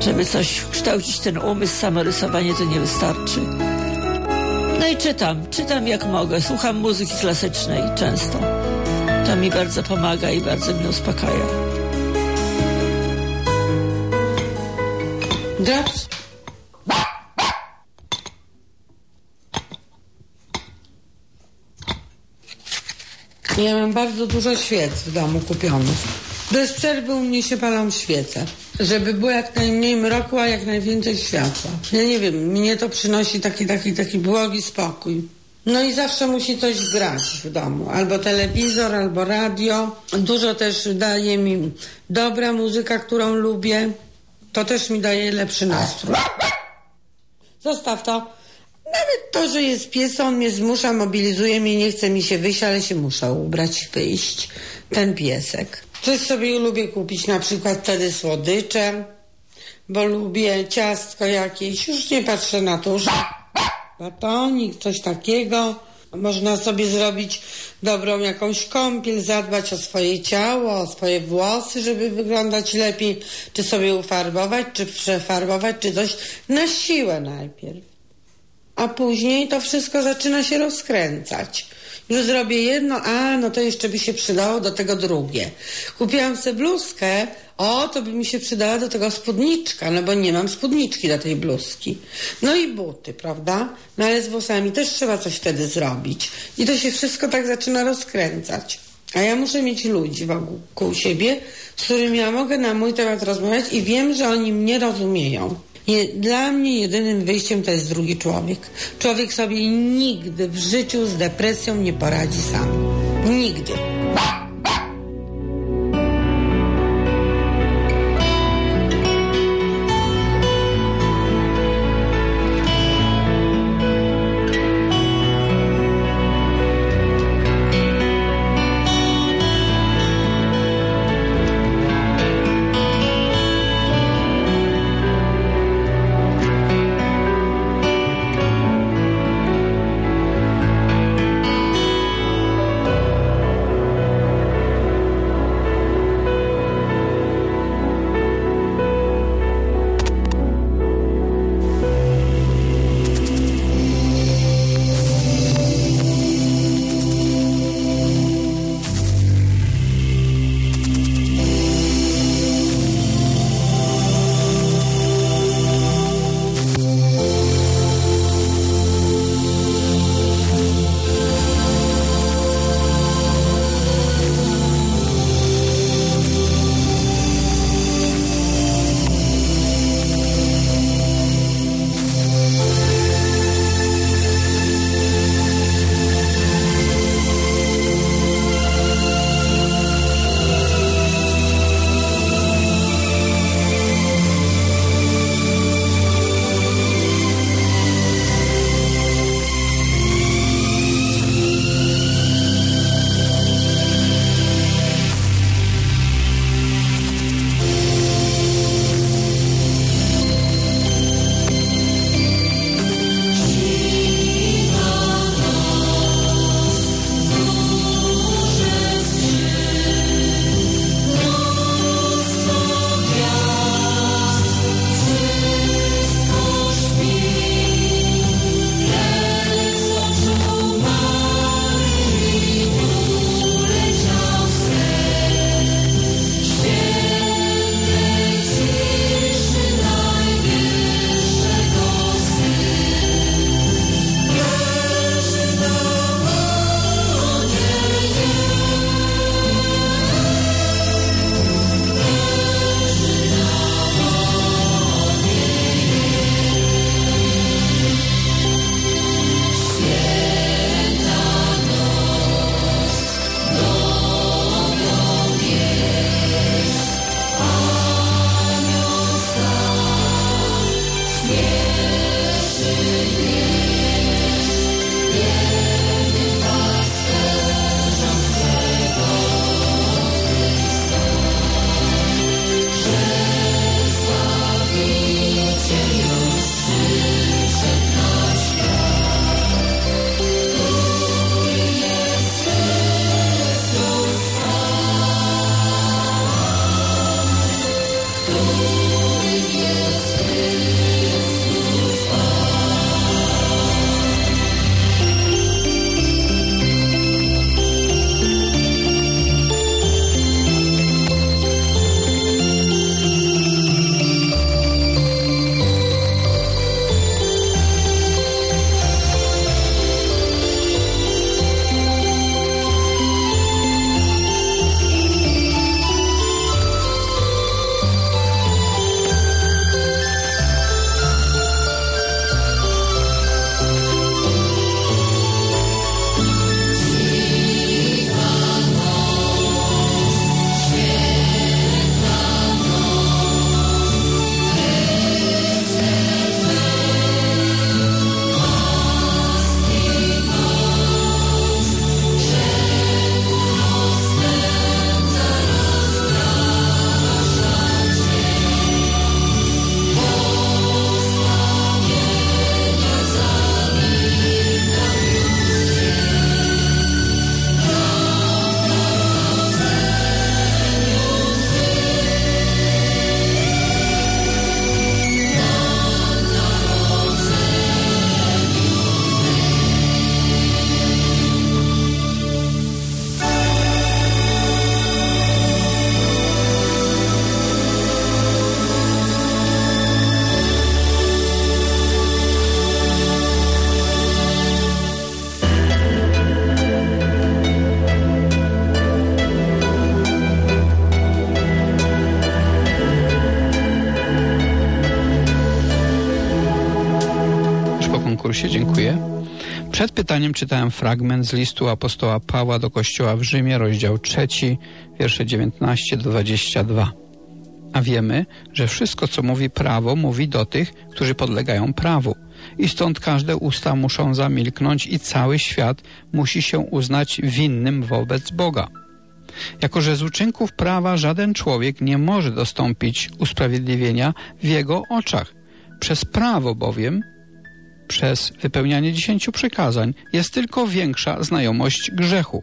żeby coś kształcić ten umysł, samorysowanie to nie wystarczy. No i czytam, czytam jak mogę, słucham muzyki klasycznej często. To mi bardzo pomaga i bardzo mnie uspokaja. Drops. Ja mam bardzo dużo świec w domu kupionych. Bez przerwy u mnie się palą świece, żeby było jak najmniej mroku, a jak najwięcej światła. Ja nie wiem, mnie to przynosi taki, taki, taki błogi spokój. No i zawsze musi coś grać w domu. Albo telewizor, albo radio. Dużo też daje mi dobra muzyka, którą lubię. To też mi daje lepszy nastrój. Zostaw to. Nawet to, że jest pies, on mnie zmusza, mobilizuje mnie, nie chce mi się wyjść, ale się muszę ubrać, wyjść. Ten piesek. Coś sobie lubię kupić, na przykład wtedy słodycze, bo lubię ciastko jakieś, już nie patrzę na to, że batonik, coś takiego. Można sobie zrobić dobrą jakąś kąpiel, zadbać o swoje ciało, o swoje włosy, żeby wyglądać lepiej, czy sobie ufarbować, czy przefarbować, czy coś na siłę najpierw. A później to wszystko zaczyna się rozkręcać. Już zrobię jedno, a no to jeszcze by się przydało do tego drugie. Kupiłam sobie bluzkę, o, to by mi się przydała do tego spódniczka, no bo nie mam spódniczki do tej bluzki. No i buty, prawda? No ale z włosami też trzeba coś wtedy zrobić. I to się wszystko tak zaczyna rozkręcać. A ja muszę mieć ludzi wokół siebie, z którymi ja mogę na mój temat rozmawiać i wiem, że oni mnie rozumieją. Je, dla mnie jedynym wyjściem to jest drugi człowiek. Człowiek sobie nigdy w życiu z depresją nie poradzi sam. Nigdy. Czytałem fragment z listu apostoła Pawła do kościoła w Rzymie, rozdział 3, wiersze 19 do 22. A wiemy, że wszystko, co mówi prawo, mówi do tych, którzy podlegają prawu. I stąd każde usta muszą zamilknąć i cały świat musi się uznać winnym wobec Boga. Jako, że z uczynków prawa żaden człowiek nie może dostąpić usprawiedliwienia w jego oczach. Przez prawo bowiem, przez wypełnianie dziesięciu przykazań, jest tylko większa znajomość grzechu.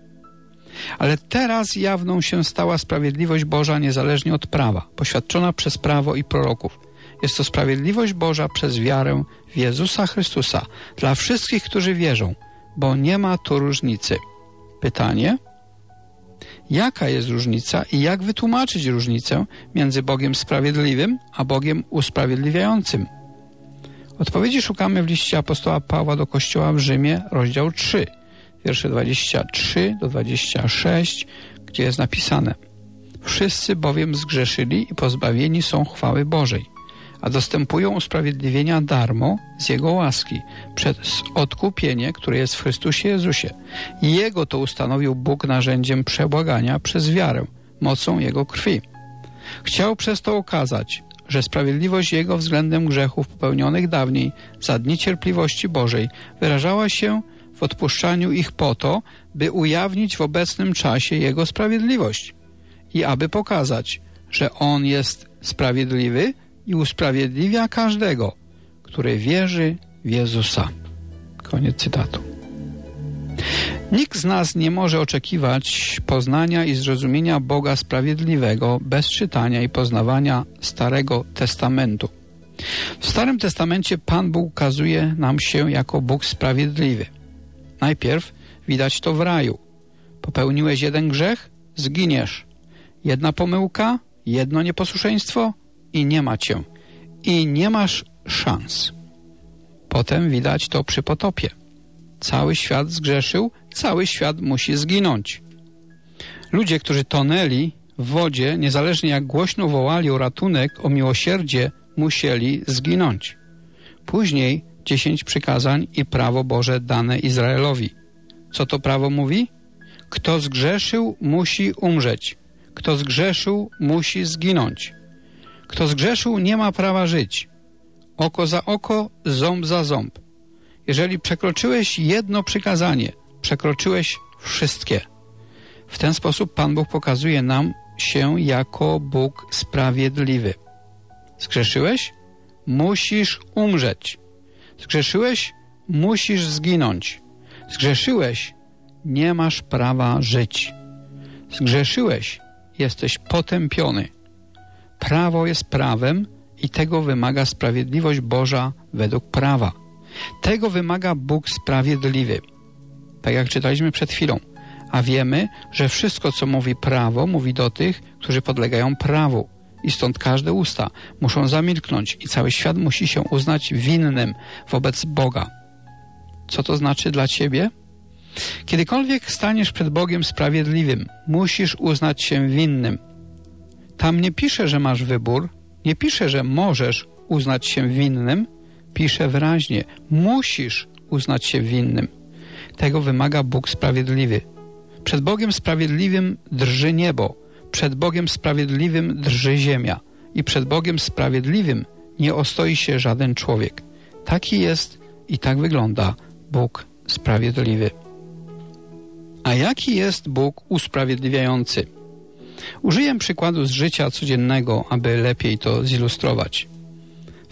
Ale teraz jawną się stała sprawiedliwość Boża niezależnie od prawa, poświadczona przez prawo i proroków. Jest to sprawiedliwość Boża przez wiarę w Jezusa Chrystusa dla wszystkich, którzy wierzą, bo nie ma tu różnicy. Pytanie? Jaka jest różnica i jak wytłumaczyć różnicę między Bogiem sprawiedliwym a Bogiem usprawiedliwiającym? Odpowiedzi szukamy w liście apostoła Pawła do Kościoła w Rzymie, rozdział 3, wiersze 23 do 26, gdzie jest napisane Wszyscy bowiem zgrzeszyli i pozbawieni są chwały Bożej, a dostępują usprawiedliwienia darmo z Jego łaski przez odkupienie, które jest w Chrystusie Jezusie. Jego to ustanowił Bóg narzędziem przebłagania przez wiarę, mocą Jego krwi. Chciał przez to okazać, że sprawiedliwość Jego względem grzechów popełnionych dawniej za dni cierpliwości Bożej wyrażała się w odpuszczaniu ich po to, by ujawnić w obecnym czasie Jego sprawiedliwość i aby pokazać, że On jest sprawiedliwy i usprawiedliwia każdego, który wierzy w Jezusa. Koniec cytatu. Nikt z nas nie może oczekiwać poznania i zrozumienia Boga Sprawiedliwego bez czytania i poznawania Starego Testamentu. W Starym Testamencie Pan Bóg ukazuje nam się jako Bóg Sprawiedliwy. Najpierw widać to w raju. Popełniłeś jeden grzech, zginiesz. Jedna pomyłka, jedno nieposłuszeństwo i nie ma cię. I nie masz szans. Potem widać to przy potopie. Cały świat zgrzeszył, cały świat musi zginąć. Ludzie, którzy tonęli w wodzie, niezależnie jak głośno wołali o ratunek, o miłosierdzie, musieli zginąć. Później dziesięć przykazań i prawo Boże dane Izraelowi. Co to prawo mówi? Kto zgrzeszył, musi umrzeć. Kto zgrzeszył, musi zginąć. Kto zgrzeszył, nie ma prawa żyć. Oko za oko, ząb za ząb. Jeżeli przekroczyłeś jedno przykazanie, przekroczyłeś wszystkie. W ten sposób Pan Bóg pokazuje nam się jako Bóg sprawiedliwy. Zgrzeszyłeś? Musisz umrzeć. Zgrzeszyłeś? Musisz zginąć. Zgrzeszyłeś? Nie masz prawa żyć. Zgrzeszyłeś? Jesteś potępiony. Prawo jest prawem i tego wymaga sprawiedliwość Boża według prawa. Tego wymaga Bóg sprawiedliwy. Tak jak czytaliśmy przed chwilą. A wiemy, że wszystko, co mówi prawo, mówi do tych, którzy podlegają prawu. I stąd każde usta muszą zamilknąć i cały świat musi się uznać winnym wobec Boga. Co to znaczy dla ciebie? Kiedykolwiek staniesz przed Bogiem sprawiedliwym, musisz uznać się winnym. Tam nie pisze, że masz wybór, nie pisze, że możesz uznać się winnym, pisze wyraźnie: musisz uznać się winnym. Tego wymaga Bóg sprawiedliwy. Przed Bogiem sprawiedliwym drży niebo, przed Bogiem sprawiedliwym drży ziemia i przed Bogiem sprawiedliwym nie ostoi się żaden człowiek. Taki jest i tak wygląda Bóg sprawiedliwy. A jaki jest Bóg usprawiedliwiający? Użyję przykładu z życia codziennego, aby lepiej to zilustrować.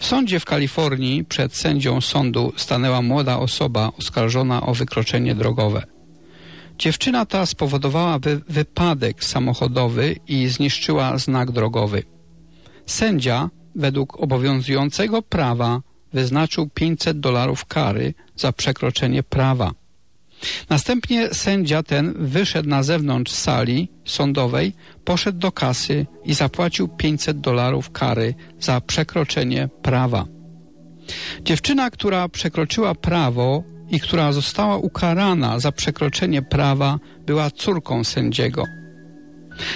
W sądzie w Kalifornii przed sędzią sądu stanęła młoda osoba oskarżona o wykroczenie drogowe. Dziewczyna ta spowodowała wy wypadek samochodowy i zniszczyła znak drogowy. Sędzia, według obowiązującego prawa, wyznaczył 500 dolarów kary za przekroczenie prawa. Następnie sędzia ten wyszedł na zewnątrz sali sądowej, poszedł do kasy i zapłacił 500 dolarów kary za przekroczenie prawa. Dziewczyna, która przekroczyła prawo i która została ukarana za przekroczenie prawa, była córką sędziego.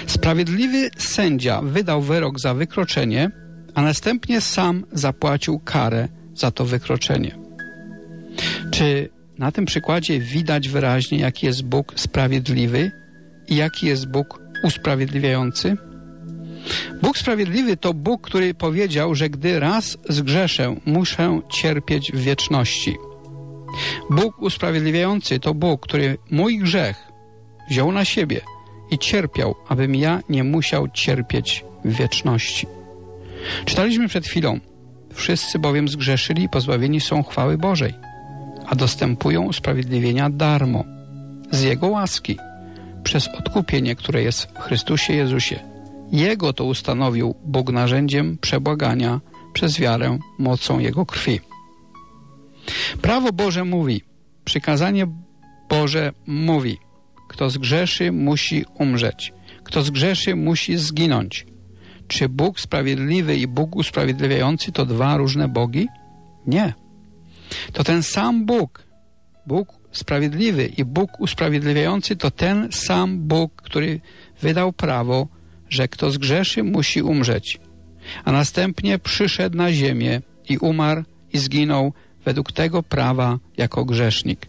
Sprawiedliwy sędzia wydał wyrok za wykroczenie, a następnie sam zapłacił karę za to wykroczenie. Czy na tym przykładzie widać wyraźnie, jaki jest Bóg sprawiedliwy i jaki jest Bóg usprawiedliwiający? Bóg sprawiedliwy to Bóg, który powiedział, że gdy raz zgrzeszę, muszę cierpieć w wieczności. Bóg usprawiedliwiający to Bóg, który mój grzech wziął na siebie i cierpiał, abym ja nie musiał cierpieć w wieczności. Czytaliśmy przed chwilą, wszyscy bowiem zgrzeszyli i pozbawieni są chwały Bożej, a dostępują usprawiedliwienia darmo, z Jego łaski, przez odkupienie, które jest w Chrystusie Jezusie. Jego to ustanowił Bóg narzędziem przebłagania przez wiarę mocą Jego krwi. Prawo Boże mówi, przykazanie Boże mówi, kto zgrzeszy, musi umrzeć. Kto zgrzeszy, musi zginąć. Czy Bóg sprawiedliwy i Bóg usprawiedliwiający to dwa różne bogi? Nie. To ten sam Bóg, Bóg sprawiedliwy i Bóg usprawiedliwiający to ten sam Bóg, który wydał prawo, że kto zgrzeszy, musi umrzeć. A następnie przyszedł na ziemię i umarł i zginął według tego prawa jako grzesznik.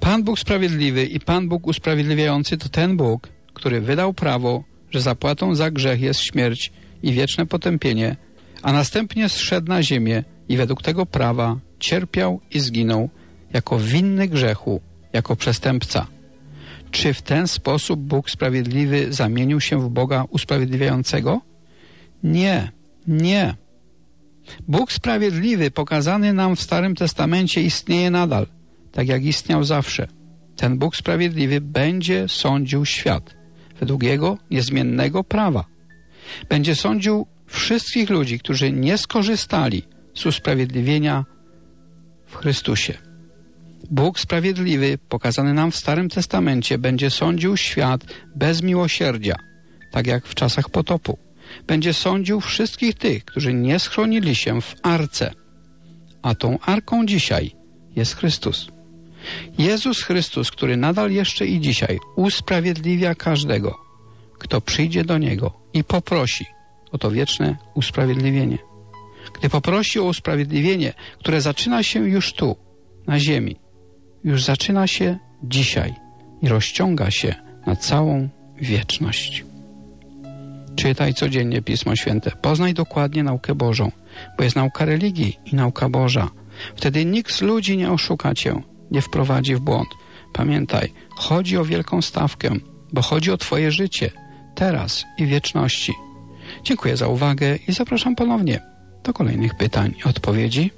Pan Bóg sprawiedliwy i Pan Bóg usprawiedliwiający to ten Bóg, który wydał prawo, że zapłatą za grzech jest śmierć i wieczne potępienie, a następnie zszedł na ziemię i według tego prawa cierpiał i zginął jako winny grzechu, jako przestępca. Czy w ten sposób Bóg sprawiedliwy zamienił się w Boga usprawiedliwiającego? Nie, nie. Bóg sprawiedliwy pokazany nam w Starym Testamencie istnieje nadal, tak jak istniał zawsze. Ten Bóg sprawiedliwy będzie sądził świat według Jego niezmiennego prawa. Będzie sądził wszystkich ludzi, którzy nie skorzystali z usprawiedliwienia Chrystusie. Bóg sprawiedliwy, pokazany nam w Starym Testamencie, będzie sądził świat bez miłosierdzia, tak jak w czasach potopu. Będzie sądził wszystkich tych, którzy nie schronili się w arce. A tą arką dzisiaj jest Chrystus. Jezus Chrystus, który nadal jeszcze i dzisiaj usprawiedliwia każdego, kto przyjdzie do Niego i poprosi o to wieczne usprawiedliwienie. Gdy poprosi o usprawiedliwienie, które zaczyna się już tu, na ziemi, już zaczyna się dzisiaj i rozciąga się na całą wieczność. Czytaj codziennie Pismo Święte, poznaj dokładnie naukę Bożą, bo jest nauka religii i nauka Boża. Wtedy nikt z ludzi nie oszuka cię, nie wprowadzi w błąd. Pamiętaj, chodzi o wielką stawkę, bo chodzi o Twoje życie, teraz i wieczności. Dziękuję za uwagę i zapraszam ponownie do kolejnych pytań i odpowiedzi.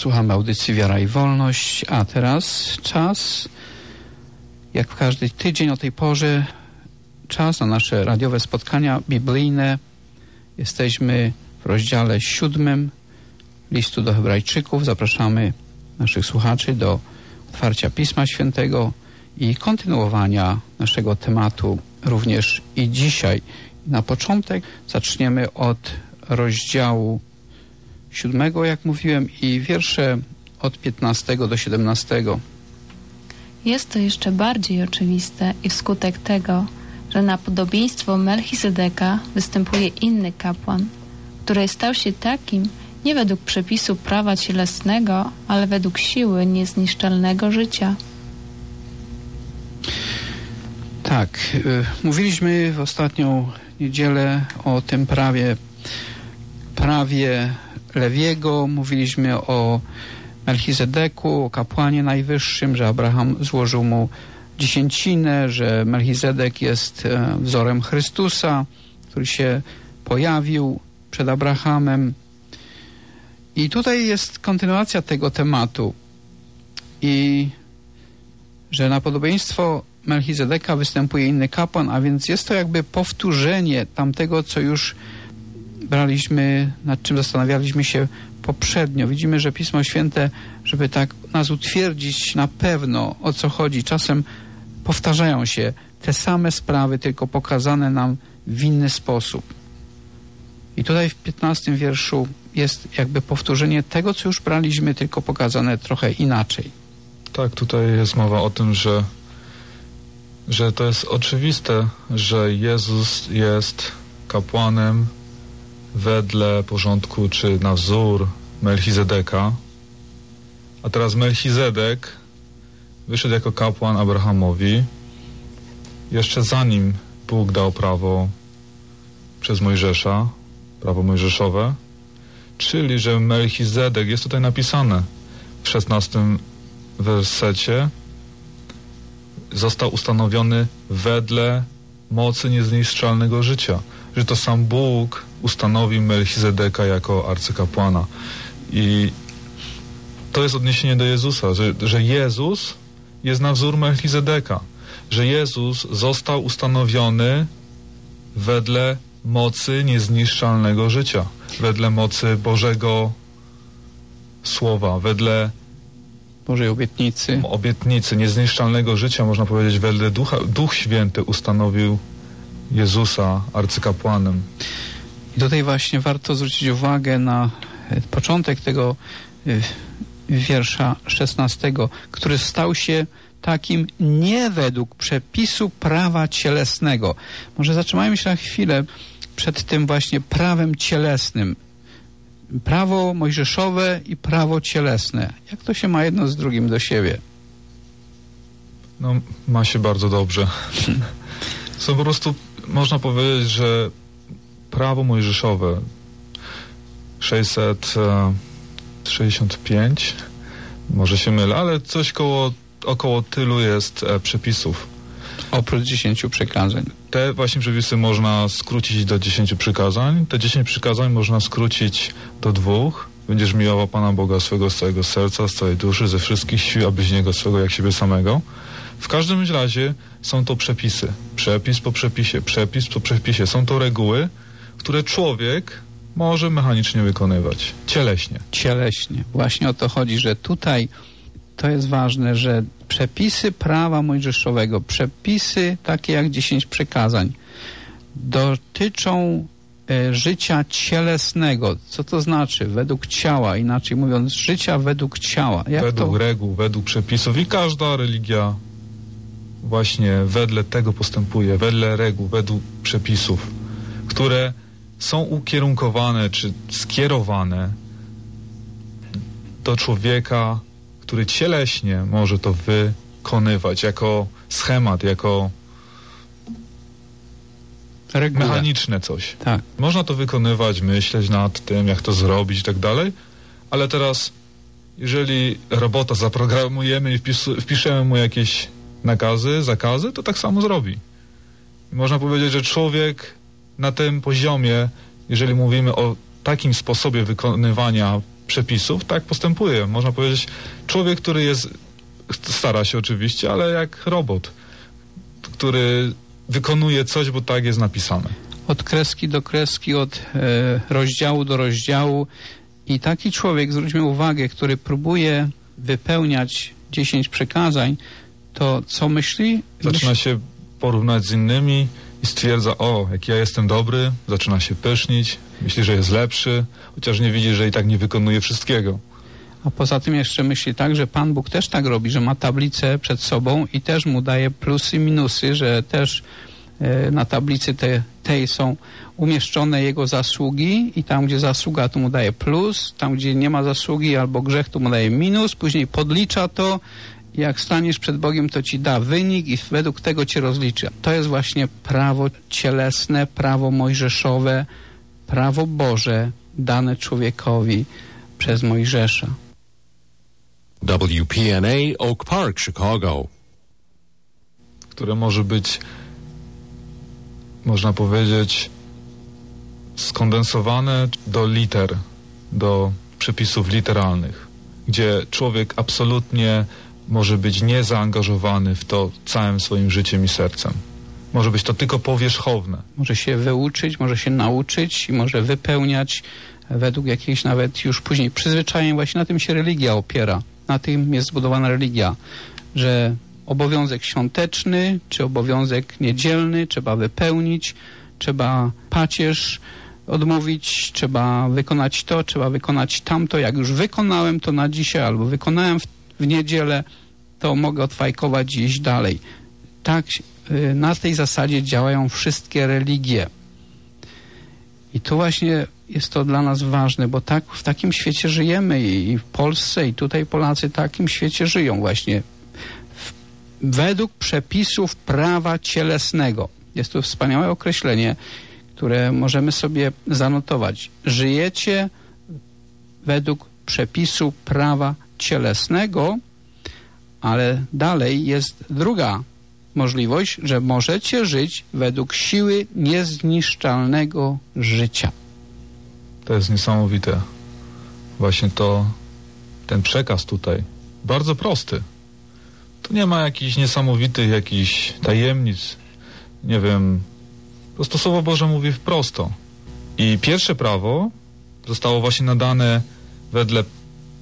Słuchamy audycji Wiara i Wolność, a teraz czas, jak w każdy tydzień o tej porze, czas na nasze radiowe spotkania biblijne. Jesteśmy w rozdziale siódmym listu do Hebrajczyków. Zapraszamy naszych słuchaczy do otwarcia Pisma Świętego i kontynuowania naszego tematu również i dzisiaj. Na początek zaczniemy od rozdziału siódmego, jak mówiłem, i wiersze od 15 do 17. Jest to jeszcze bardziej oczywiste i wskutek tego, że na podobieństwo Melchizedeka występuje inny kapłan, który stał się takim nie według przepisu prawa cielesnego, ale według siły niezniszczalnego życia. Tak, y, mówiliśmy w ostatnią niedzielę o tym prawie, prawie Lewiego, mówiliśmy o Melchizedeku, o kapłanie najwyższym, że Abraham złożył mu dziesięcinę, że Melchizedek jest e, wzorem Chrystusa, który się pojawił przed Abrahamem. I tutaj jest kontynuacja tego tematu. I że na podobieństwo Melchizedeka występuje inny kapłan, a więc jest to jakby powtórzenie tamtego, co już braliśmy, nad czym zastanawialiśmy się poprzednio. Widzimy, że Pismo Święte, żeby tak nas utwierdzić na pewno o co chodzi, czasem powtarzają się te same sprawy, tylko pokazane nam w inny sposób. I tutaj w 15 wierszu jest jakby powtórzenie tego, co już braliśmy, tylko pokazane trochę inaczej. Tak, tutaj jest mowa o tym, że, że to jest oczywiste, że Jezus jest kapłanem wedle porządku czy na wzór Melchizedeka. A teraz Melchizedek wyszedł jako kapłan Abrahamowi jeszcze zanim Bóg dał prawo przez Mojżesza, prawo mojżeszowe, czyli że Melchizedek, jest tutaj napisane w szesnastym wersecie, został ustanowiony wedle mocy niezniszczalnego życia. Że to sam Bóg ustanowił Melchizedeka jako arcykapłana. I to jest odniesienie do Jezusa, że, że Jezus jest na wzór Melchizedeka, że Jezus został ustanowiony wedle mocy niezniszczalnego życia, wedle mocy Bożego Słowa, wedle Bożej obietnicy. Obietnicy niezniszczalnego życia, można powiedzieć, wedle Ducha, Duch Święty ustanowił Jezusa arcykapłanem. I tutaj właśnie warto zwrócić uwagę na e, początek tego e, wiersza 16, który stał się takim nie według przepisu prawa cielesnego. Może zatrzymajmy się na chwilę przed tym właśnie prawem cielesnym. Prawo mojżeszowe i prawo cielesne. Jak to się ma jedno z drugim do siebie? No, ma się bardzo dobrze. Są po prostu, można powiedzieć, że prawo mojżeszowe 665 może się mylę, ale coś koło, około tylu jest e, przepisów. Oprócz dziesięciu przykazań. Te właśnie przepisy można skrócić do dziesięciu przykazań. Te dziesięć przykazań można skrócić do dwóch. Będziesz miłował Pana Boga swego z całego serca, z całej duszy, ze wszystkich sił, a niego swego jak siebie samego. W każdym razie są to przepisy. Przepis po przepisie, przepis po przepisie. Są to reguły, które człowiek może mechanicznie wykonywać. Cieleśnie. Cieleśnie. Właśnie o to chodzi, że tutaj to jest ważne, że przepisy prawa mojżeszowego, przepisy takie jak dziesięć przekazań, dotyczą e, życia cielesnego. Co to znaczy? Według ciała, inaczej mówiąc, życia według ciała. Jak według to... reguł, według przepisów i każda religia właśnie wedle tego postępuje, wedle reguł, według przepisów, które są ukierunkowane czy skierowane do człowieka, który cieleśnie może to wykonywać jako schemat, jako Regula. mechaniczne coś. Tak. Można to wykonywać, myśleć nad tym, jak to zrobić i tak dalej, ale teraz, jeżeli robota zaprogramujemy i wpiszemy mu jakieś nakazy, zakazy, to tak samo zrobi. I można powiedzieć, że człowiek na tym poziomie, jeżeli mówimy o takim sposobie wykonywania przepisów, tak postępuje. Można powiedzieć, człowiek, który jest, stara się oczywiście, ale jak robot, który wykonuje coś, bo tak jest napisane. Od kreski do kreski, od e, rozdziału do rozdziału. I taki człowiek, zwróćmy uwagę, który próbuje wypełniać dziesięć przekazań, to co myśli? Zaczyna się porównać z innymi i stwierdza, o, jak ja jestem dobry, zaczyna się pysznić, myśli, że jest lepszy, chociaż nie widzi, że i tak nie wykonuje wszystkiego. A poza tym jeszcze myśli tak, że Pan Bóg też tak robi, że ma tablicę przed sobą i też mu daje plusy, minusy, że też e, na tablicy te, tej są umieszczone jego zasługi i tam, gdzie zasługa, to mu daje plus, tam, gdzie nie ma zasługi albo grzech, to mu daje minus, później podlicza to i jak staniesz przed Bogiem, to ci da wynik i według tego cię rozliczy. To jest właśnie prawo cielesne, prawo mojżeszowe, prawo Boże dane człowiekowi przez Mojżesza. WPNA Oak Park, Chicago. które może być, można powiedzieć, skondensowane do liter, do przepisów literalnych, gdzie człowiek absolutnie może być niezaangażowany w to całym swoim życiem i sercem. Może być to tylko powierzchowne. Może się wyuczyć, może się nauczyć i może wypełniać według jakichś nawet już później przyzwyczajeń. Właśnie na tym się religia opiera. Na tym jest zbudowana religia, że obowiązek świąteczny czy obowiązek niedzielny trzeba wypełnić, trzeba pacierz odmówić, trzeba wykonać to, trzeba wykonać tamto. Jak już wykonałem to na dzisiaj albo wykonałem w, w niedzielę, to mogę odfajkować i iść dalej. Tak, y, na tej zasadzie działają wszystkie religie. I tu właśnie jest to dla nas ważne, bo tak w takim świecie żyjemy i, w Polsce i tutaj Polacy w takim świecie żyją właśnie w, według przepisów prawa cielesnego. Jest to wspaniałe określenie, które możemy sobie zanotować. Żyjecie według przepisu prawa cielesnego, ale dalej jest druga możliwość, że możecie żyć według siły niezniszczalnego życia. To jest niesamowite. Właśnie to, ten przekaz tutaj, bardzo prosty. Tu nie ma jakichś niesamowitych, jakichś tajemnic. Nie wiem, po Słowo Boże mówi wprost. I pierwsze prawo zostało właśnie nadane wedle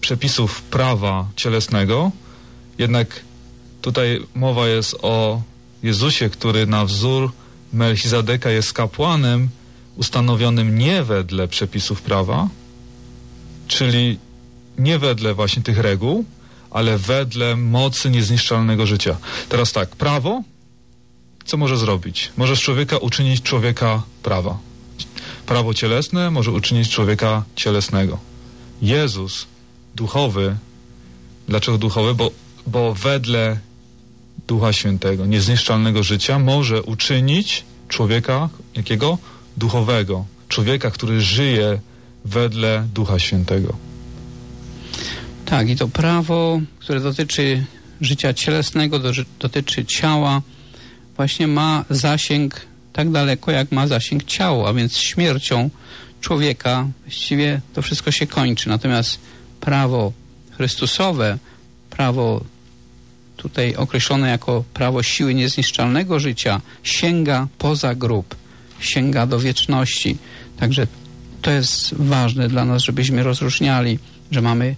przepisów prawa cielesnego, jednak tutaj mowa jest o Jezusie, który na wzór Melchizedeka jest kapłanem ustanowionym nie wedle przepisów prawa, czyli nie wedle właśnie tych reguł, ale wedle mocy niezniszczalnego życia. Teraz tak, prawo, co może zrobić? Może z człowieka uczynić człowieka prawa. Prawo cielesne może uczynić człowieka cielesnego. Jezus, duchowy, dlaczego duchowy? Bo, bo wedle Ducha Świętego, niezniszczalnego życia, może uczynić człowieka jakiego? Duchowego. Człowieka, który żyje wedle Ducha Świętego. Tak, i to prawo, które dotyczy życia cielesnego, do, dotyczy ciała, właśnie ma zasięg tak daleko, jak ma zasięg ciało, a więc śmiercią człowieka właściwie to wszystko się kończy. Natomiast prawo Chrystusowe, prawo tutaj określone jako prawo siły niezniszczalnego życia, sięga poza grób, sięga do wieczności. Także to jest ważne dla nas, żebyśmy rozróżniali, że mamy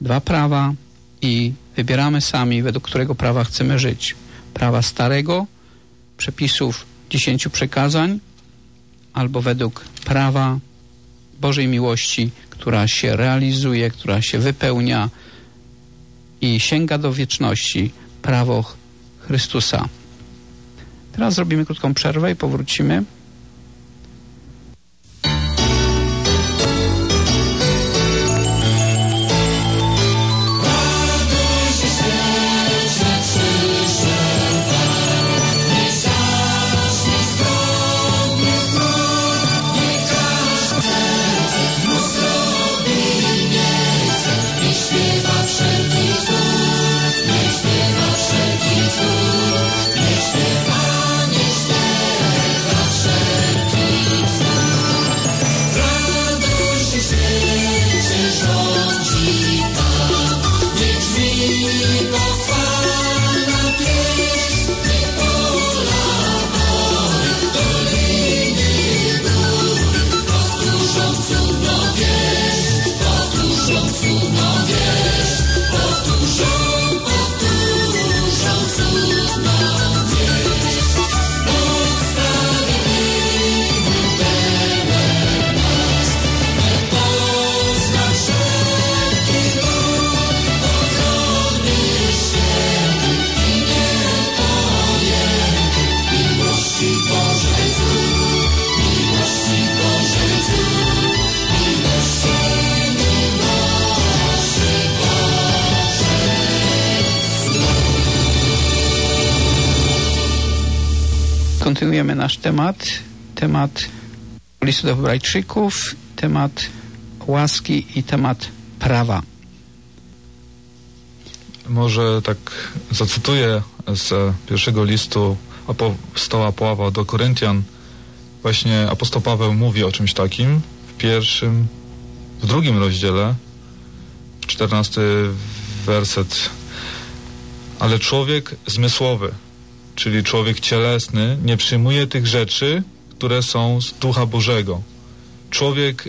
dwa prawa i wybieramy sami, według którego prawa chcemy żyć. Prawa starego, przepisów dziesięciu przekazań, albo według prawa Bożej miłości, która się realizuje, która się wypełnia i sięga do wieczności, prawo Chrystusa. Teraz zrobimy krótką przerwę i powrócimy. Temat, temat listu do Hebrajczyków, temat łaski i temat prawa. Może tak zacytuję z pierwszego listu apostoła Pawła do Koryntian. Właśnie apostoł Paweł mówi o czymś takim w pierwszym, w drugim rozdziale, czternasty werset. Ale człowiek zmysłowy, czyli człowiek cielesny, nie przyjmuje tych rzeczy, które są z Ducha Bożego. Człowiek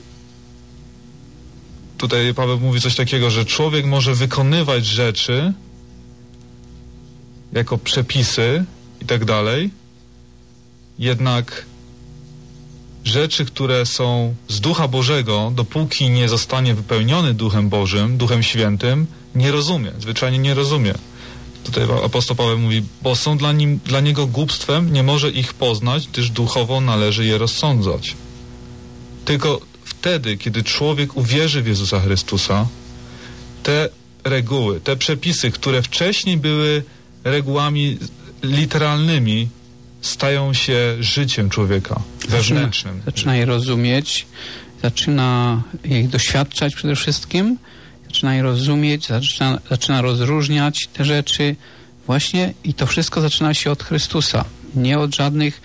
tutaj Paweł mówi coś takiego, że człowiek może wykonywać rzeczy jako przepisy i tak dalej, jednak rzeczy, które są z Ducha Bożego, dopóki nie zostanie wypełniony Duchem Bożym, Duchem Świętym, nie rozumie, zwyczajnie nie rozumie. Tutaj apostoł Paweł mówi, bo są dla, nim, dla niego głupstwem, nie może ich poznać, gdyż duchowo należy je rozsądzać. Tylko wtedy, kiedy człowiek uwierzy w Jezusa Chrystusa, te reguły, te przepisy, które wcześniej były regułami literalnymi, stają się życiem człowieka wewnętrznym. Zaczyna, zaczyna je rozumieć, zaczyna ich doświadczać przede wszystkim, zaczyna je rozumieć, zaczyna, zaczyna rozróżniać te rzeczy właśnie i to wszystko zaczyna się od Chrystusa, nie od żadnych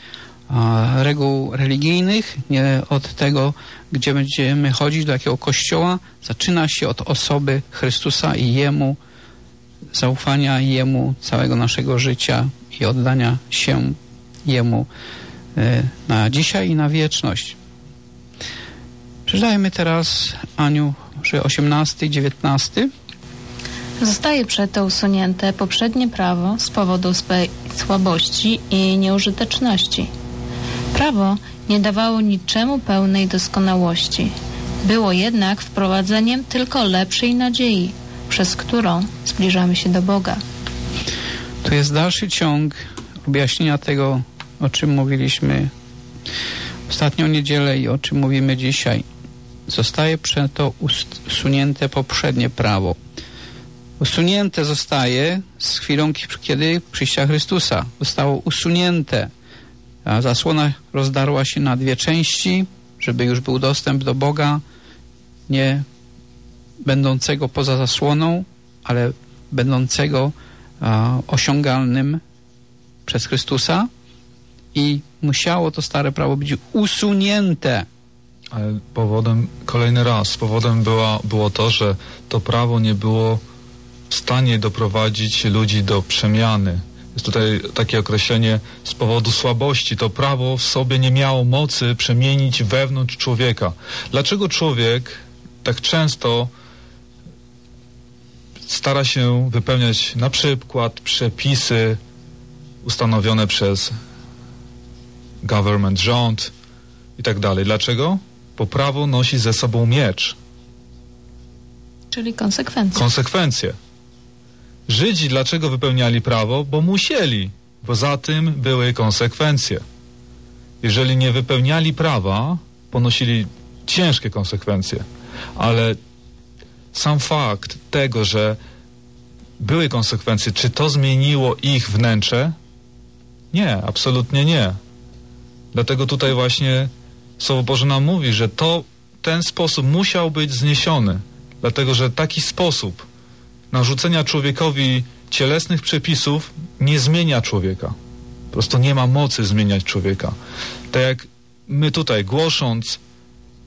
a, reguł religijnych, nie od tego, gdzie będziemy chodzić, do jakiego kościoła. Zaczyna się od osoby Chrystusa i Jemu, zaufania Jemu całego naszego życia i oddania się Jemu e, na dzisiaj i na wieczność. Przeczytajmy teraz, Aniu, że 18 i 19. Zostaje przeto usunięte poprzednie prawo z powodu swej słabości i nieużyteczności. Prawo nie dawało niczemu pełnej doskonałości. Było jednak wprowadzeniem tylko lepszej nadziei, przez którą zbliżamy się do Boga. To jest dalszy ciąg objaśnienia tego, o czym mówiliśmy ostatnią niedzielę i o czym mówimy dzisiaj. Zostaje przeto usunięte poprzednie prawo. Usunięte zostaje z chwilą, kiedy przyjścia Chrystusa. Zostało usunięte. A zasłona rozdarła się na dwie części, żeby już był dostęp do Boga, nie będącego poza zasłoną, ale będącego a, osiągalnym przez Chrystusa i musiało to stare prawo być usunięte. Ale powodem, kolejny raz, powodem była, było to, że to prawo nie było w stanie doprowadzić ludzi do przemiany. Jest tutaj takie określenie z powodu słabości. To prawo w sobie nie miało mocy przemienić wewnątrz człowieka. Dlaczego człowiek tak często stara się wypełniać na przykład przepisy ustanowione przez government, rząd i tak dalej. Dlaczego? Bo prawo nosi ze sobą miecz. Czyli konsekwencje. Konsekwencje. Żydzi dlaczego wypełniali prawo? Bo musieli. Bo za tym były konsekwencje. Jeżeli nie wypełniali prawa, ponosili ciężkie konsekwencje. Ale sam fakt tego, że były konsekwencje, czy to zmieniło ich wnętrze? Nie, absolutnie nie. Dlatego tutaj właśnie Słowo Boże nam mówi, że to ten sposób musiał być zniesiony. Dlatego, że taki sposób narzucenia człowiekowi cielesnych przepisów nie zmienia człowieka. Po prostu nie ma mocy zmieniać człowieka. Tak jak my tutaj głosząc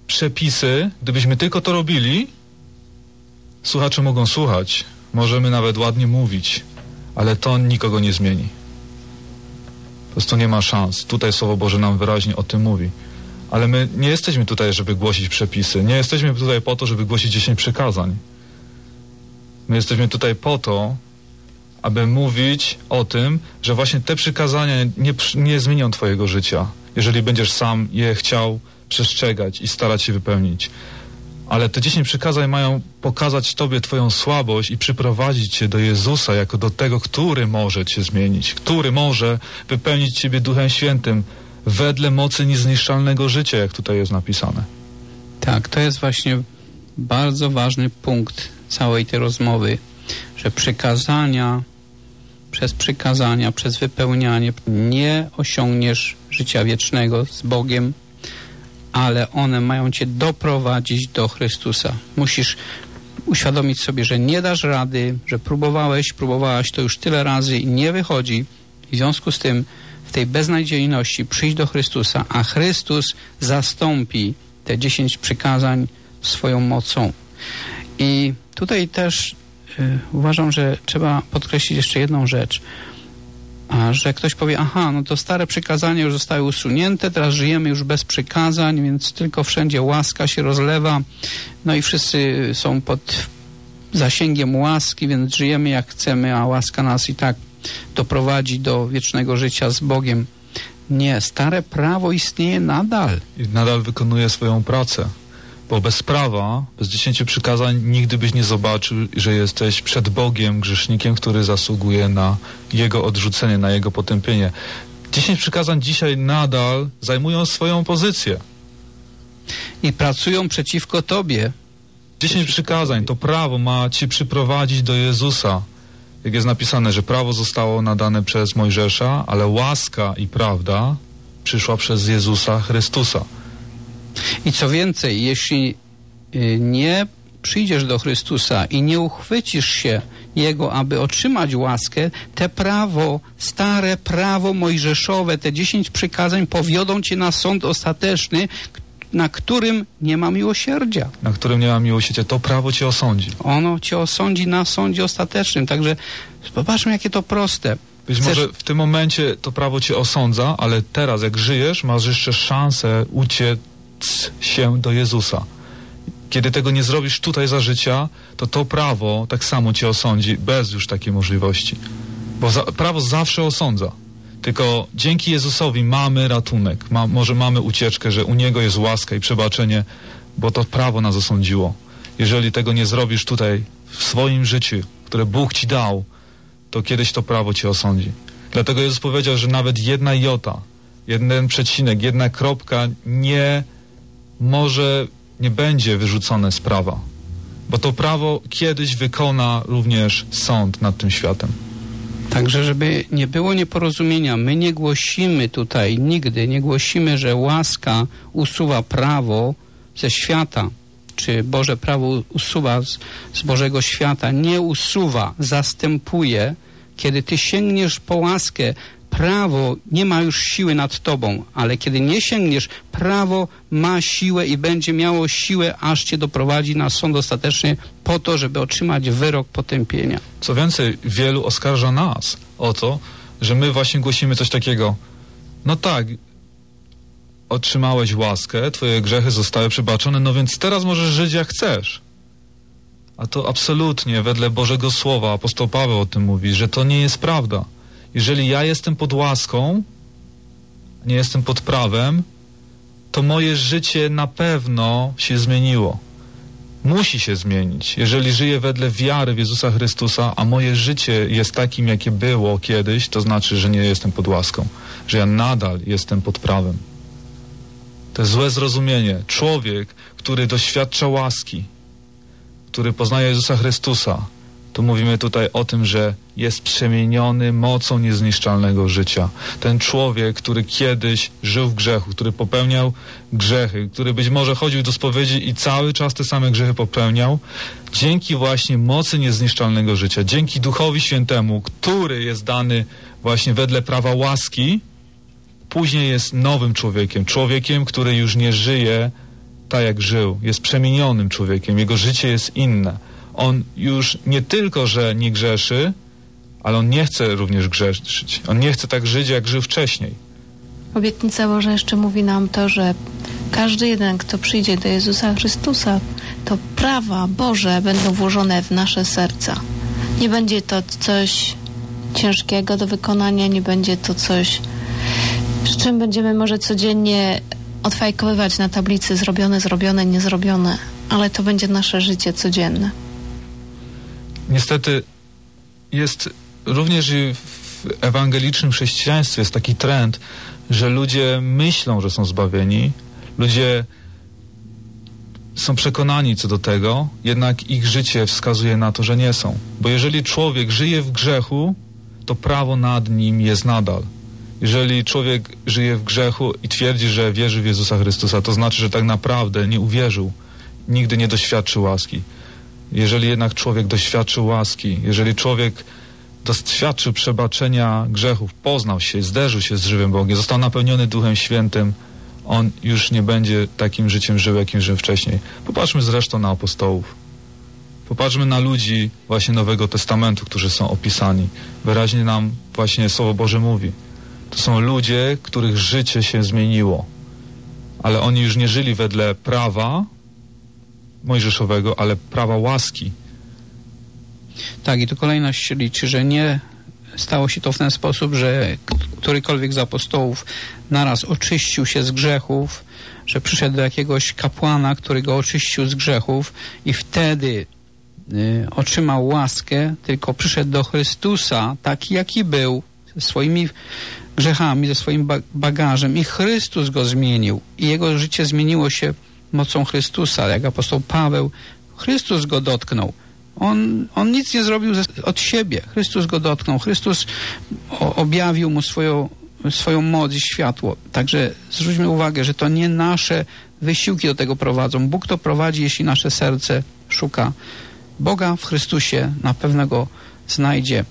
przepisy, gdybyśmy tylko to robili, słuchacze mogą słuchać, możemy nawet ładnie mówić, ale to nikogo nie zmieni. Po prostu nie ma szans. Tutaj Słowo Boże nam wyraźnie o tym mówi. Ale my nie jesteśmy tutaj, żeby głosić przepisy. Nie jesteśmy tutaj po to, żeby głosić dziesięć przykazań. My jesteśmy tutaj po to, aby mówić o tym, że właśnie te przykazania nie, nie zmienią Twojego życia, jeżeli będziesz sam je chciał przestrzegać i starać się wypełnić. Ale te dziesięć przykazań mają pokazać Tobie Twoją słabość i przyprowadzić Cię do Jezusa jako do tego, który może Cię zmienić, który może wypełnić Ciebie Duchem Świętym wedle mocy niezniszczalnego życia, jak tutaj jest napisane. Tak, to jest właśnie bardzo ważny punkt całej tej rozmowy, że przykazania, przez przykazania, przez wypełnianie nie osiągniesz życia wiecznego z Bogiem, ale one mają cię doprowadzić do Chrystusa. Musisz uświadomić sobie, że nie dasz rady, że próbowałeś, próbowałaś to już tyle razy i nie wychodzi. W związku z tym w tej beznadziejności przyjść do Chrystusa, a Chrystus zastąpi te dziesięć przykazań swoją mocą. I tutaj też y, uważam, że trzeba podkreślić jeszcze jedną rzecz. A że ktoś powie, aha, no to stare przykazania już zostały usunięte, teraz żyjemy już bez przykazań, więc tylko wszędzie łaska się rozlewa, no i wszyscy są pod zasięgiem łaski, więc żyjemy jak chcemy, a łaska nas i tak doprowadzi do wiecznego życia z Bogiem. Nie, stare prawo istnieje nadal. I nadal wykonuje swoją pracę. Bo bez prawa, bez dziesięciu przykazań nigdy byś nie zobaczył, że jesteś przed Bogiem grzesznikiem, który zasługuje na Jego odrzucenie, na Jego potępienie. Dziesięć przykazań dzisiaj nadal zajmują swoją pozycję. I pracują przeciwko Tobie. Dziesięć przykazań, to prawo ma Ci przyprowadzić do Jezusa. Jak jest napisane, że prawo zostało nadane przez Mojżesza, ale łaska i prawda przyszła przez Jezusa Chrystusa. I co więcej, jeśli y, nie przyjdziesz do Chrystusa i nie uchwycisz się Jego, aby otrzymać łaskę, te prawo, stare prawo mojżeszowe, te dziesięć przykazań powiodą cię na sąd ostateczny, na którym nie ma miłosierdzia. Na którym nie ma miłosierdzia, to prawo cię osądzi. Ono cię osądzi na sądzie ostatecznym. Także popatrzmy, jakie to proste. Być Chcesz... może w tym momencie to prawo cię osądza, ale teraz, jak żyjesz, masz jeszcze szansę uciec się do Jezusa. Kiedy tego nie zrobisz tutaj za życia, to to prawo tak samo cię osądzi, bez już takiej możliwości. Bo za, prawo zawsze osądza. Tylko dzięki Jezusowi mamy ratunek, ma, może mamy ucieczkę, że u Niego jest łaska i przebaczenie, bo to prawo nas osądziło. Jeżeli tego nie zrobisz tutaj w swoim życiu, które Bóg ci dał, to kiedyś to prawo cię osądzi. Dlatego Jezus powiedział, że nawet jedna jota, jeden przecinek, jedna kropka nie może nie będzie wyrzucone z prawa, bo to prawo kiedyś wykona również sąd nad tym światem. Także, żeby nie było nieporozumienia, my nie głosimy tutaj nigdy, nie głosimy, że łaska usuwa prawo ze świata, czy Boże prawo usuwa z, z Bożego świata. Nie usuwa, zastępuje. Kiedy ty sięgniesz po łaskę, prawo nie ma już siły nad tobą, ale kiedy nie sięgniesz, prawo ma siłę i będzie miało siłę, aż cię doprowadzi na sąd ostateczny po to, żeby otrzymać wyrok potępienia. Co więcej, wielu oskarża nas o to, że my właśnie głosimy coś takiego. No tak, otrzymałeś łaskę, twoje grzechy zostały przebaczone, no więc teraz możesz żyć jak chcesz. A to absolutnie wedle Bożego Słowa, apostoł Paweł o tym mówi, że to nie jest prawda jeżeli ja jestem pod łaską, nie jestem pod prawem, to moje życie na pewno się zmieniło. Musi się zmienić. Jeżeli żyję wedle wiary w Jezusa Chrystusa, a moje życie jest takim, jakie było kiedyś, to znaczy, że nie jestem pod łaską, że ja nadal jestem pod prawem. To jest złe zrozumienie. Człowiek, który doświadcza łaski, który poznaje Jezusa Chrystusa, tu mówimy tutaj o tym, że jest przemieniony mocą niezniszczalnego życia. Ten człowiek, który kiedyś żył w grzechu, który popełniał grzechy, który być może chodził do spowiedzi i cały czas te same grzechy popełniał, dzięki właśnie mocy niezniszczalnego życia, dzięki Duchowi Świętemu, który jest dany właśnie wedle prawa łaski, później jest nowym człowiekiem, człowiekiem, który już nie żyje tak jak żył, jest przemienionym człowiekiem, jego życie jest inne on już nie tylko, że nie grzeszy, ale on nie chce również grzeszyć. On nie chce tak żyć, jak żył wcześniej. Obietnica Boża jeszcze mówi nam to, że każdy jeden, kto przyjdzie do Jezusa Chrystusa, to prawa Boże będą włożone w nasze serca. Nie będzie to coś ciężkiego do wykonania, nie będzie to coś, z czym będziemy może codziennie odfajkowywać na tablicy zrobione, zrobione, niezrobione, ale to będzie nasze życie codzienne niestety jest również w ewangelicznym chrześcijaństwie jest taki trend, że ludzie myślą, że są zbawieni, ludzie są przekonani co do tego, jednak ich życie wskazuje na to, że nie są. Bo jeżeli człowiek żyje w grzechu, to prawo nad nim jest nadal. Jeżeli człowiek żyje w grzechu i twierdzi, że wierzy w Jezusa Chrystusa, to znaczy, że tak naprawdę nie uwierzył, nigdy nie doświadczył łaski. Jeżeli jednak człowiek doświadczył łaski, jeżeli człowiek doświadczył przebaczenia grzechów, poznał się, zderzył się z żywym Bogiem, został napełniony Duchem Świętym, on już nie będzie takim życiem żył, jakim żył wcześniej. Popatrzmy zresztą na apostołów. Popatrzmy na ludzi właśnie Nowego Testamentu, którzy są opisani. Wyraźnie nam właśnie Słowo Boże mówi. To są ludzie, których życie się zmieniło. Ale oni już nie żyli wedle prawa mojżeszowego, ale prawa łaski. Tak, i tu kolejność liczy, że nie stało się to w ten sposób, że którykolwiek z apostołów naraz oczyścił się z grzechów, że przyszedł do jakiegoś kapłana, który go oczyścił z grzechów i wtedy y, otrzymał łaskę, tylko przyszedł do Chrystusa taki, jaki był, ze swoimi grzechami, ze swoim bagażem i Chrystus go zmienił i jego życie zmieniło się mocą Chrystusa, jak apostoł Paweł. Chrystus go dotknął. On, on nic nie zrobił od siebie. Chrystus go dotknął. Chrystus objawił mu swoją, swoją moc i światło. Także zwróćmy uwagę, że to nie nasze wysiłki do tego prowadzą. Bóg to prowadzi, jeśli nasze serce szuka Boga w Chrystusie, na pewno go znajdzie.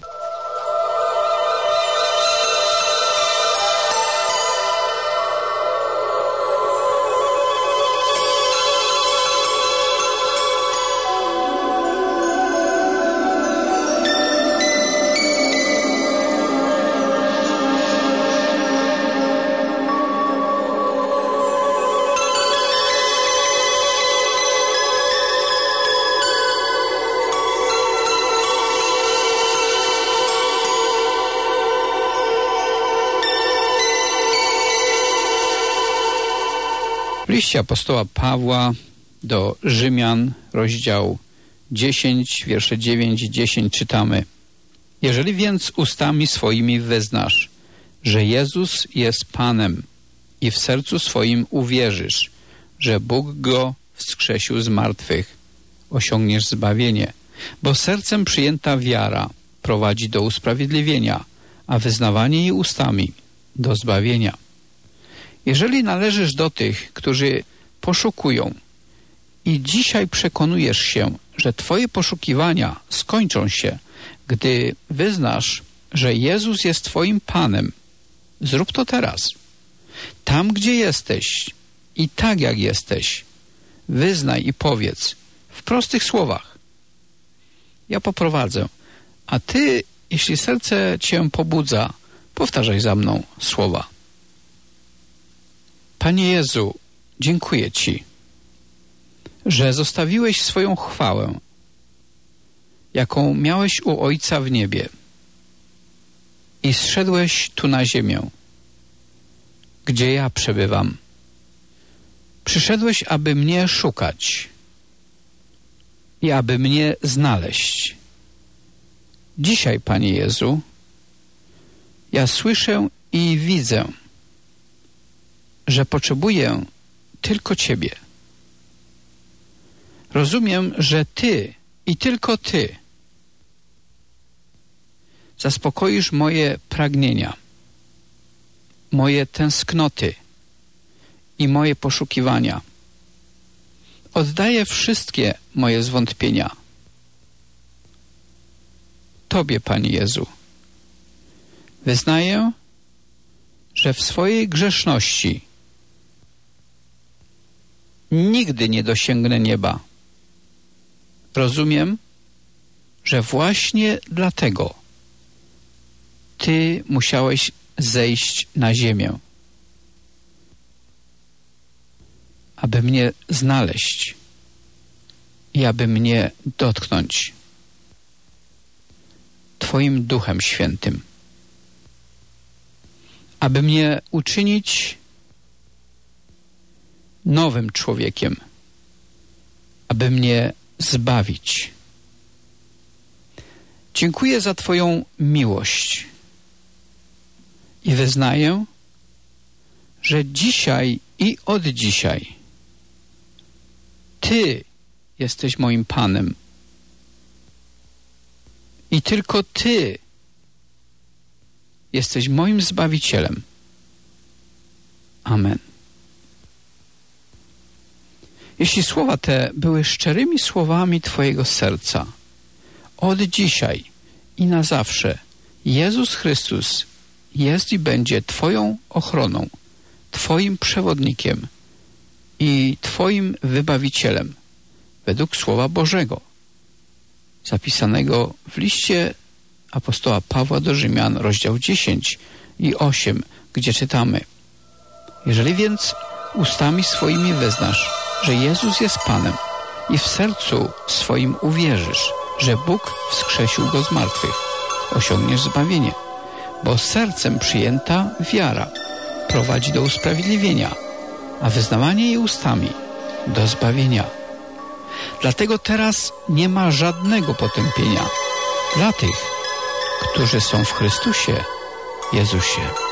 Apostoła Pawła do Rzymian, rozdział 10, wiersze 9 i 10 czytamy Jeżeli więc ustami swoimi wyznasz, że Jezus jest Panem i w sercu swoim uwierzysz, że Bóg Go wskrzesił z martwych, osiągniesz zbawienie, bo sercem przyjęta wiara prowadzi do usprawiedliwienia, a wyznawanie jej ustami do zbawienia. Jeżeli należysz do tych, którzy poszukują i dzisiaj przekonujesz się, że Twoje poszukiwania skończą się, gdy wyznasz, że Jezus jest Twoim Panem, zrób to teraz. Tam, gdzie jesteś i tak jak jesteś, wyznaj i powiedz w prostych słowach. Ja poprowadzę, a Ty, jeśli serce Cię pobudza, powtarzaj za mną słowa. Panie Jezu, dziękuję Ci, że zostawiłeś swoją chwałę, jaką miałeś u Ojca w niebie i zszedłeś tu na ziemię, gdzie ja przebywam. Przyszedłeś, aby mnie szukać i aby mnie znaleźć. Dzisiaj, Panie Jezu, ja słyszę i widzę, że potrzebuję tylko Ciebie. Rozumiem, że Ty i tylko Ty zaspokoisz moje pragnienia, moje tęsknoty i moje poszukiwania. Oddaję wszystkie moje zwątpienia. Tobie, Panie Jezu. Wyznaję, że w swojej grzeszności nigdy nie dosięgnę nieba. Rozumiem, że właśnie dlatego Ty musiałeś zejść na ziemię, aby mnie znaleźć i aby mnie dotknąć Twoim Duchem Świętym, aby mnie uczynić nowym człowiekiem, aby mnie zbawić. Dziękuję za Twoją miłość i wyznaję, że dzisiaj i od dzisiaj Ty jesteś moim Panem. I tylko Ty jesteś moim Zbawicielem. Amen. Jeśli słowa te były szczerymi słowami Twojego serca, od dzisiaj i na zawsze Jezus Chrystus jest i będzie Twoją ochroną, Twoim przewodnikiem i Twoim wybawicielem według Słowa Bożego, zapisanego w liście apostoła Pawła do Rzymian, rozdział 10 i 8, gdzie czytamy. Jeżeli więc ustami swoimi wyznasz, że Jezus jest Panem i w sercu swoim uwierzysz, że Bóg wskrzesił Go z martwych, osiągniesz zbawienie, bo sercem przyjęta wiara prowadzi do usprawiedliwienia, a wyznawanie jej ustami do zbawienia. Dlatego teraz nie ma żadnego potępienia dla tych, którzy są w Chrystusie Jezusie.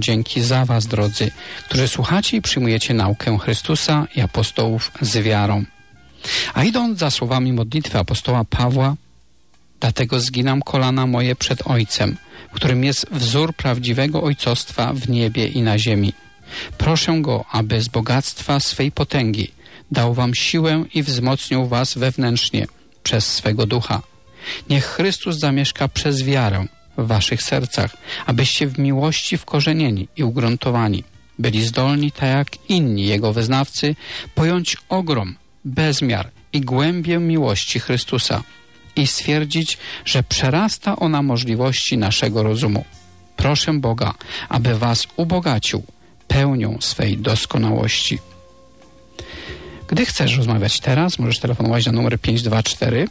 Dzięki za Was, drodzy, którzy słuchacie i przyjmujecie naukę Chrystusa i apostołów z wiarą. A idąc za słowami modlitwy apostoła Pawła, dlatego zginam kolana moje przed Ojcem, którym jest wzór prawdziwego ojcostwa w niebie i na ziemi. Proszę Go, aby z bogactwa swej potęgi dał Wam siłę i wzmocnił Was wewnętrznie przez swego ducha. Niech Chrystus zamieszka przez wiarę w waszych sercach, abyście w miłości wkorzenieni i ugruntowani byli zdolni, tak jak inni Jego wyznawcy, pojąć ogrom, bezmiar i głębię miłości Chrystusa i stwierdzić, że przerasta ona możliwości naszego rozumu. Proszę Boga, aby was ubogacił pełnią swej doskonałości. Gdy chcesz rozmawiać teraz, możesz telefonować na numer 524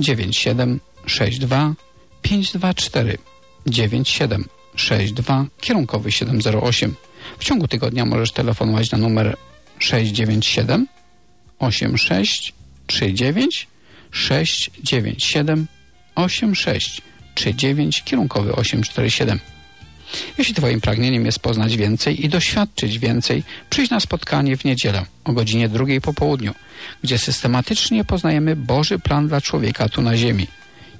9762 524 9762 kierunkowy 708. W ciągu tygodnia możesz telefonować na numer 697 8639 697 8639 kierunkowy 847. Jeśli Twoim pragnieniem jest poznać więcej i doświadczyć więcej, przyjdź na spotkanie w niedzielę o godzinie drugiej po południu, gdzie systematycznie poznajemy Boży plan dla człowieka tu na ziemi,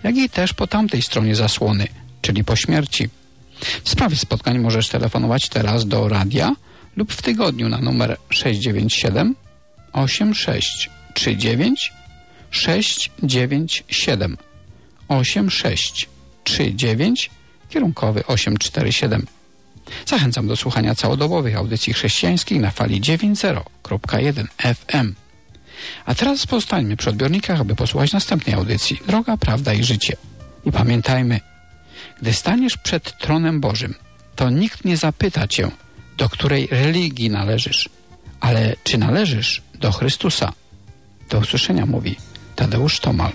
jak i też po tamtej stronie zasłony, czyli po śmierci. W sprawie spotkań możesz telefonować teraz do radia lub w tygodniu na numer 697 8639 697 8639 kierunkowy 847. Zachęcam do słuchania całodobowych audycji chrześcijańskich na fali 90.1 FM. A teraz pozostańmy przy odbiornikach, aby posłuchać następnej audycji Droga, Prawda i Życie. I pamiętajmy, gdy staniesz przed tronem Bożym, to nikt nie zapyta cię, do której religii należysz, ale czy należysz do Chrystusa. Do usłyszenia mówi Tadeusz Tomal.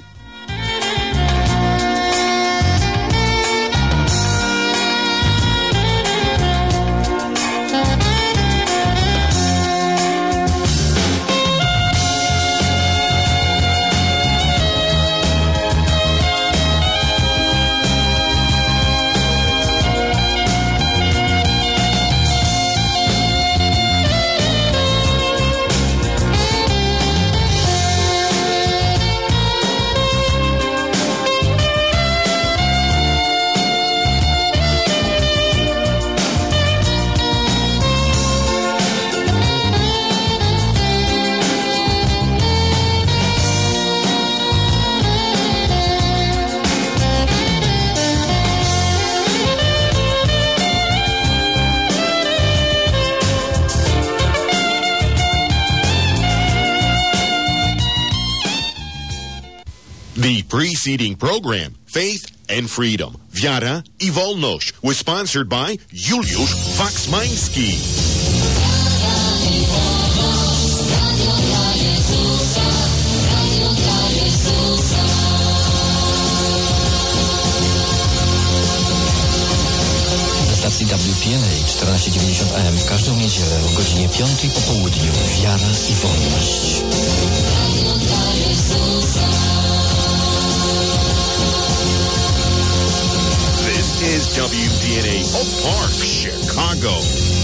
Preceding program, Faith and Freedom, Wiara i Wolność, was sponsored by Juliusz Waksmański. Stacji WPNA 1490 AM w każdą niedzielę o godzinie 5 po południu. Wiara i wolność. This is WDNA Oak Park, Chicago.